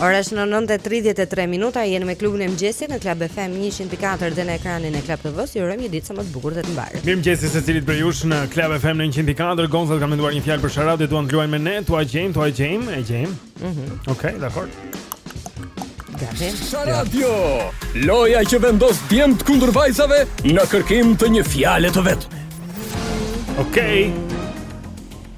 Ora është 9:33 minuta, jeni me klubin e mëngjesit në Club FM 100.4 dhe në ekranin e Club TV-së. Ju urojmë një ditë sa më të bukur dhe të mbarë. Mirëmëngjes secilit prej jush në Club FM 100.4. Gocat kanë menduar një fjalë për sharadë, duan të luajnë me ne, t'ua gjejmë, t'ua gjejmë, e gjejmë. Mhm. Mm Okej, okay, dakord. Gati. Sharadio. Loja që vendos djemtë kundër vajzave në kërkim të një fjale të vetme. Okej. Okay.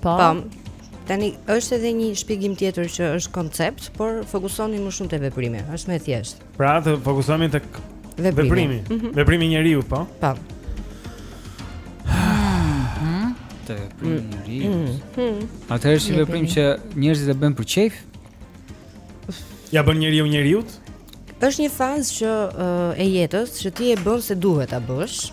Po. Po. Tani është edhe një shpjegim tjetër që është koncept, por fokusoni më shumë te veprimi, është më e thjeshtë. Pra, të fokusohemi tek veprimi. Veprimi, mm -hmm. veprimi i njeriut, po. Po. Mhm. Te veprimi i njeriut. Mm -hmm. Atëherë është një veprim që njerëzit e bëjnë për qejf. Ia bën njeriu njeriut? Është një fazë që uh, e jetës që ti e bën se duhet ta bësh.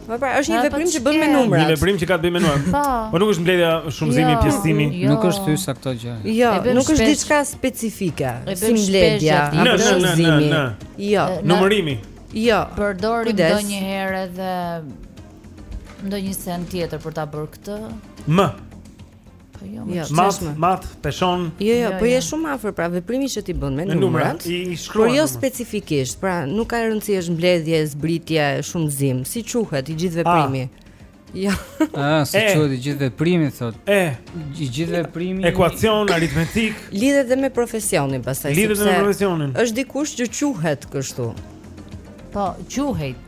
Po pra, është një po veprim që bën me numra. Një veprim që ka të bëjë me numra. Po. po nuk është mbledhja shumëzimi jo, pjesëtimi. Jo. Nuk është thyesa këto gjëra. Jo, nuk është diçka specifike. Si mbledhja apo shumëzimi. Jo. Numërimi. Jo. Përdorim ndonjëherë edhe ndonjë send tjetër për ta bërë këtë. M. Po jo, jo mat, mat, peshon. Jo, jo, jo po je jo. shumë afër, pra veprimi që ti bën me numrat. Por jo specifikisht, pra nuk ka rëndësi është mbledhje, zbritje, shumëzim, si quhet i gjithë veprimi. Jo. Ah, si quhet i gjithë veprimi thotë. E, i gjithë veprimi. Ekuacion aritmetik. Lidhet dhe me profesionin, pastaj sepse. Lidhet me profesionin. Është dikush që quhet kështu. Po, quhet.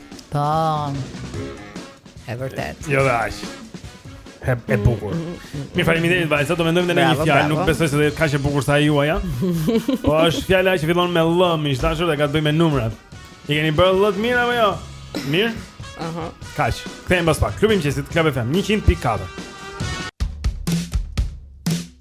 Po. E vërtetë. Jo dhe aq. E, e bukur. Mm, mm, mm, Mi faleminderit vajza, do mendojmë dhe ne një fjalë, nuk besoj se do jetë kaq e bukur sa e juaja. Po është fjala që fillon me Ll, miq të dashur dhe ka të bëjë me numrat. I keni bërë Ll-të mirë apo jo? Mirë? Aha. Kaq? Kthehemi pas pak. Klubi i mëngjesit, Club FM 100.4.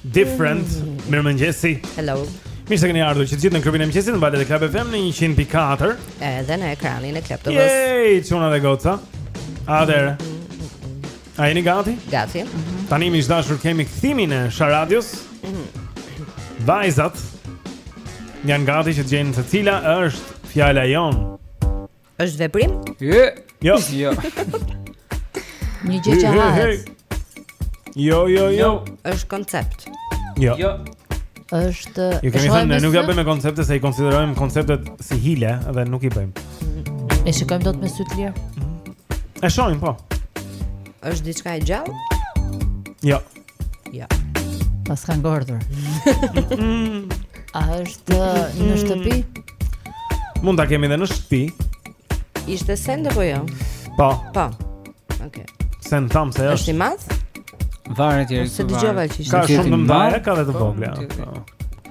Different. Mirëmëngjesi. Hello. Mirë se keni ardhur që të gjithë në klubin e mëngjesit në valët e Club FM në 100.4. Edhe në ekranin e Club TV-së. Yay, çuna dhe goca. Atëherë. A jeni gati? Gati. Mm -hmm. Tani miq të dashur kemi kthimin e Sharadios. Mm -hmm. Vajzat janë gati që të gjejnë se cila është fjala jonë. Është veprim? Jo. Jo. Jo. Një gjë që hahet. Jo, jo, jo. Është koncept. Jo. Jo. Është Ju kemi thënë ne nuk bëjmë me koncepte se i konsiderojmë konceptet si hile dhe nuk i bëjmë. E shikojmë dot me sy të lirë. Mhm. E shohim po. Është diçka e gjallë? Jo. Jo. Pasi ka ngordhur. A është në shtëpi? Mund ta kemi edhe në shtëpi. Ishte send apo jo? Po. Po. Okej. Okay. Send thamë se është. Është i madh? Varet Jeri. Se dëgjova që ishte. Ka shumë të mëdha, ka edhe të vogla. Po.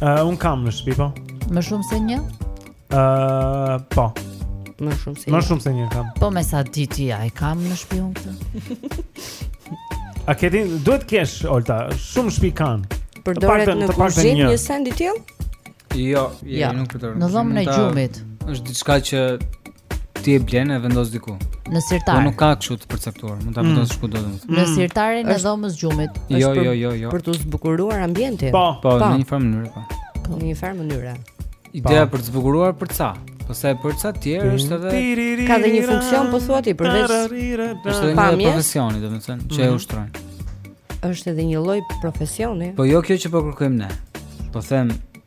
Uh, un kam në shtëpi po. Më shumë se një? Ëh, uh, po. Më shumë se një. Më shumë se një kam. Po me sa di ti ai kam në shtëpi un këtë. A ke ti duhet të kesh Olta, shumë shtëpi kanë. Përdoret në kuzhinë një, një send i tillë? Jo, jo, ja. nuk përdoret. Në dhomën e gjumit. Është diçka që Ti e blen e vendos diku. Në sirtar. Po nuk ka kështu të përcaktuar, mund ta mm. vendos ku do të thotë. Në mm. sirtarin e dhomës gjumit. Jo, jo, jo, jo. Për të zbukuruar ambientin. Po, po, po. në një farë mënyre po. po. Në një farë mënyre. Ide për të zbukuruar për ca. Pastaj për ca të tjerë është edhe ka dhe një funksion po thua ti përveç është edhe një profesioni, domethënë, që e mm. ushtrojnë. Është edhe një lloj profesioni. Po jo kjo që po kërkojmë ne. Po them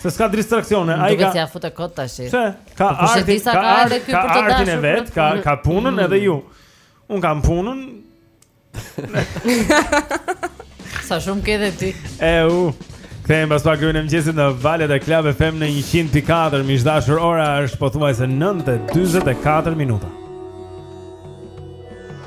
Se s'ka distraksione, ai ka. Duket se ja futë kot tash. Pse? Ka po artin, ka artin, ka artin e vet, ka ka punën mm. edhe ju. Un kam punën. Sa shumë ke dhe ti. E u. Kthehemi pas pak klubin e mëngjesit në valët e Club FM në 104, miq të dashur, ora është pothuajse 9:44 minuta.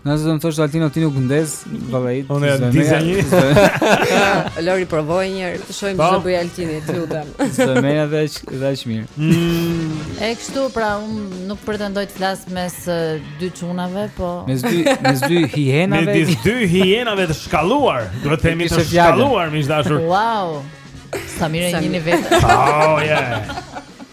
Nëse do të thosh Altino ti nuk ndes, vallai. Unë e di se një. Lori provoje një herë, të shohim çfarë bën Altini, të lutem. Së më ja veç, veç mirë. Mm. E kështu pra un nuk pretendoj të flas mes dy çunave, po mes dy mes dy hienave. Mes dy hienave të shkalluar, duhet të themi të shkalluar, miq të dashur. Wow. Sa mirë jeni vetë. Oh yeah.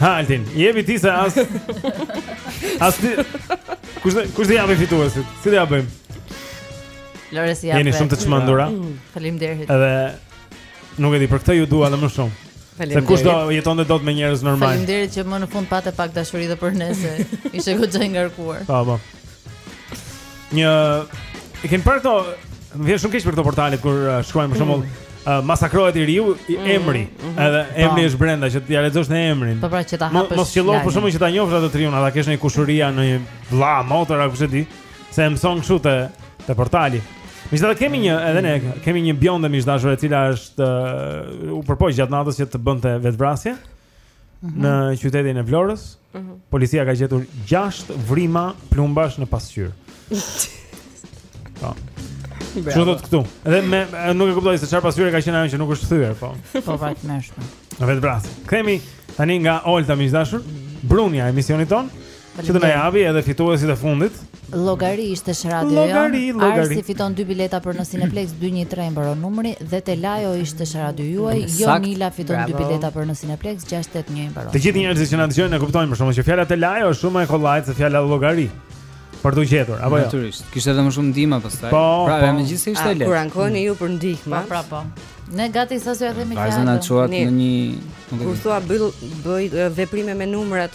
Ha, Altin, jepi ti se as... As ti... Kush do, kush do japë fituesit? Si t'ia bëjmë? Lori si ia bëjmë. Jeni shumë të çmendura. Mm, faleminderit. Edhe... Nuk e di, për këtë ju dua dhe më shumë. Falim se kush do jetën dhe botën me njerëz normal. Faleminderit që më në fund pate pak dashuri dhe për ne se. Ishe këtë gjë ngarkuar. Pa, po, pa. Po. Një e kam parë këto, më vjen shumë keq për këto portale kur uh, shkruajnë për shembull mm. uh, masakrohet i riu i mm. emri, mm -hmm. edhe po. emri është brenda që t'ja lexosh emrin. Po pra që ta hapësh. Mos qëllon për shembull që ta njohësh atë të riun, a ta kesh një kushëri a një vlla motër apo ç'e di, se e mëson kështu te te portali. Miq sot kemi një edhe ne kemi një bjonde miq të dashur e cila është uh, u përpoq gjatë natës që të bënte vetvrasje. Mhm. në qytetin e Vlorës. Mhm. Policia ka gjetur 6 vrima plumbash në pasqyrë. Po. Ç'do të këtu? Edhe me nuk e kuptoj se çfarë pasqyre ka qenë ajo që nuk është thyer, po. Po vajt më shumë. Në vetëvrasje. Kemi tani nga Olta miq të dashur, brunia e emisionit tonë. Që të na japi edhe fituesit e fundit. Llogari ishte zhrado. Llogari, llogari. Arsi fiton dy bileta për në Cineplex 213 mbaron numri dhe telajo ishte zhrado juaj. Jonila fiton dy bileta për në Cineplex 681 mbaron. Të gjithë njerëzit që na dëgjojnë e kuptojnë për shkakun që fjala telajo është shumë më e kollajt se fjala llogari. Për të gjetur, apo jo? Natyrisht. Kishte edhe më shumë ndihma pastaj. Po, pra, po. megjithëse ishte lehtë. Kur ankoheni ju për ndihmë. Po, pra, po. Ne gati sa s'u e themi fjalën. Vazhdon na çuat në një Kur thua bëj veprime me numrat,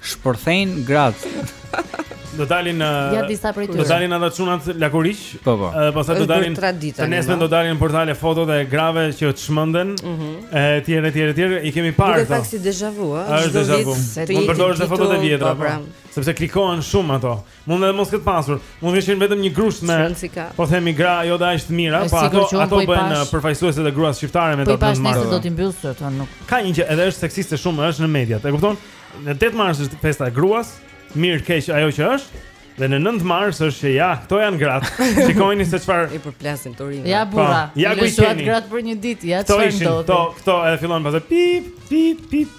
Shpërthejnë gratë. Do dalin në uh, Ja disa prej tyre. Do dalin ata çunat lakuriq. Po po. Edhe pastaj do dalin. Të nesërmen do dalin në portale fotot e grave që të çmenden. Mhm. Etj etj etj. I kemi parë. Është pak si déjà vu, ëh. Është déjà vu. Mund të përdorësh fotot e vjetra. Po, pra. Sepse klikohen shumë ato. Mund edhe mos ketë pasur. Mund të kishin vetëm një grusht me po themi gra jo da është mira, po ato ato po bëjnë uh, përfaqësuese të gruas shqiptare me domosdo. Po pas nesër do t'i mbyllësh sot, nuk. Ka një gjë edhe është seksiste shumë, është në mediat. E kupton? Në 8 mars është festa e gruas, mirë keq ajo që është. Dhe në 9 mars është që ja, këto janë gratë. Shikojini se çfarë i përplasin turinjve. Ja po, burra. Ja ku i keni. Gratë për një ditë, ja çfarë ndodh. Këto, këto edhe fillon pastaj pip, pip, pip.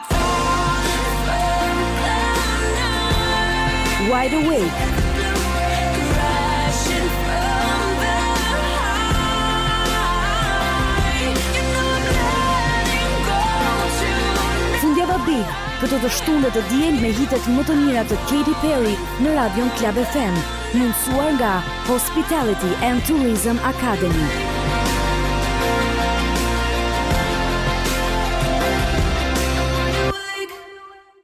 Wide Awake Fundjava Big Këtë të shtunë dhe të diel me hitet më të mira të Katy Perry në radion Club FM. nënsuar nga Hospitality and Tourism Academy.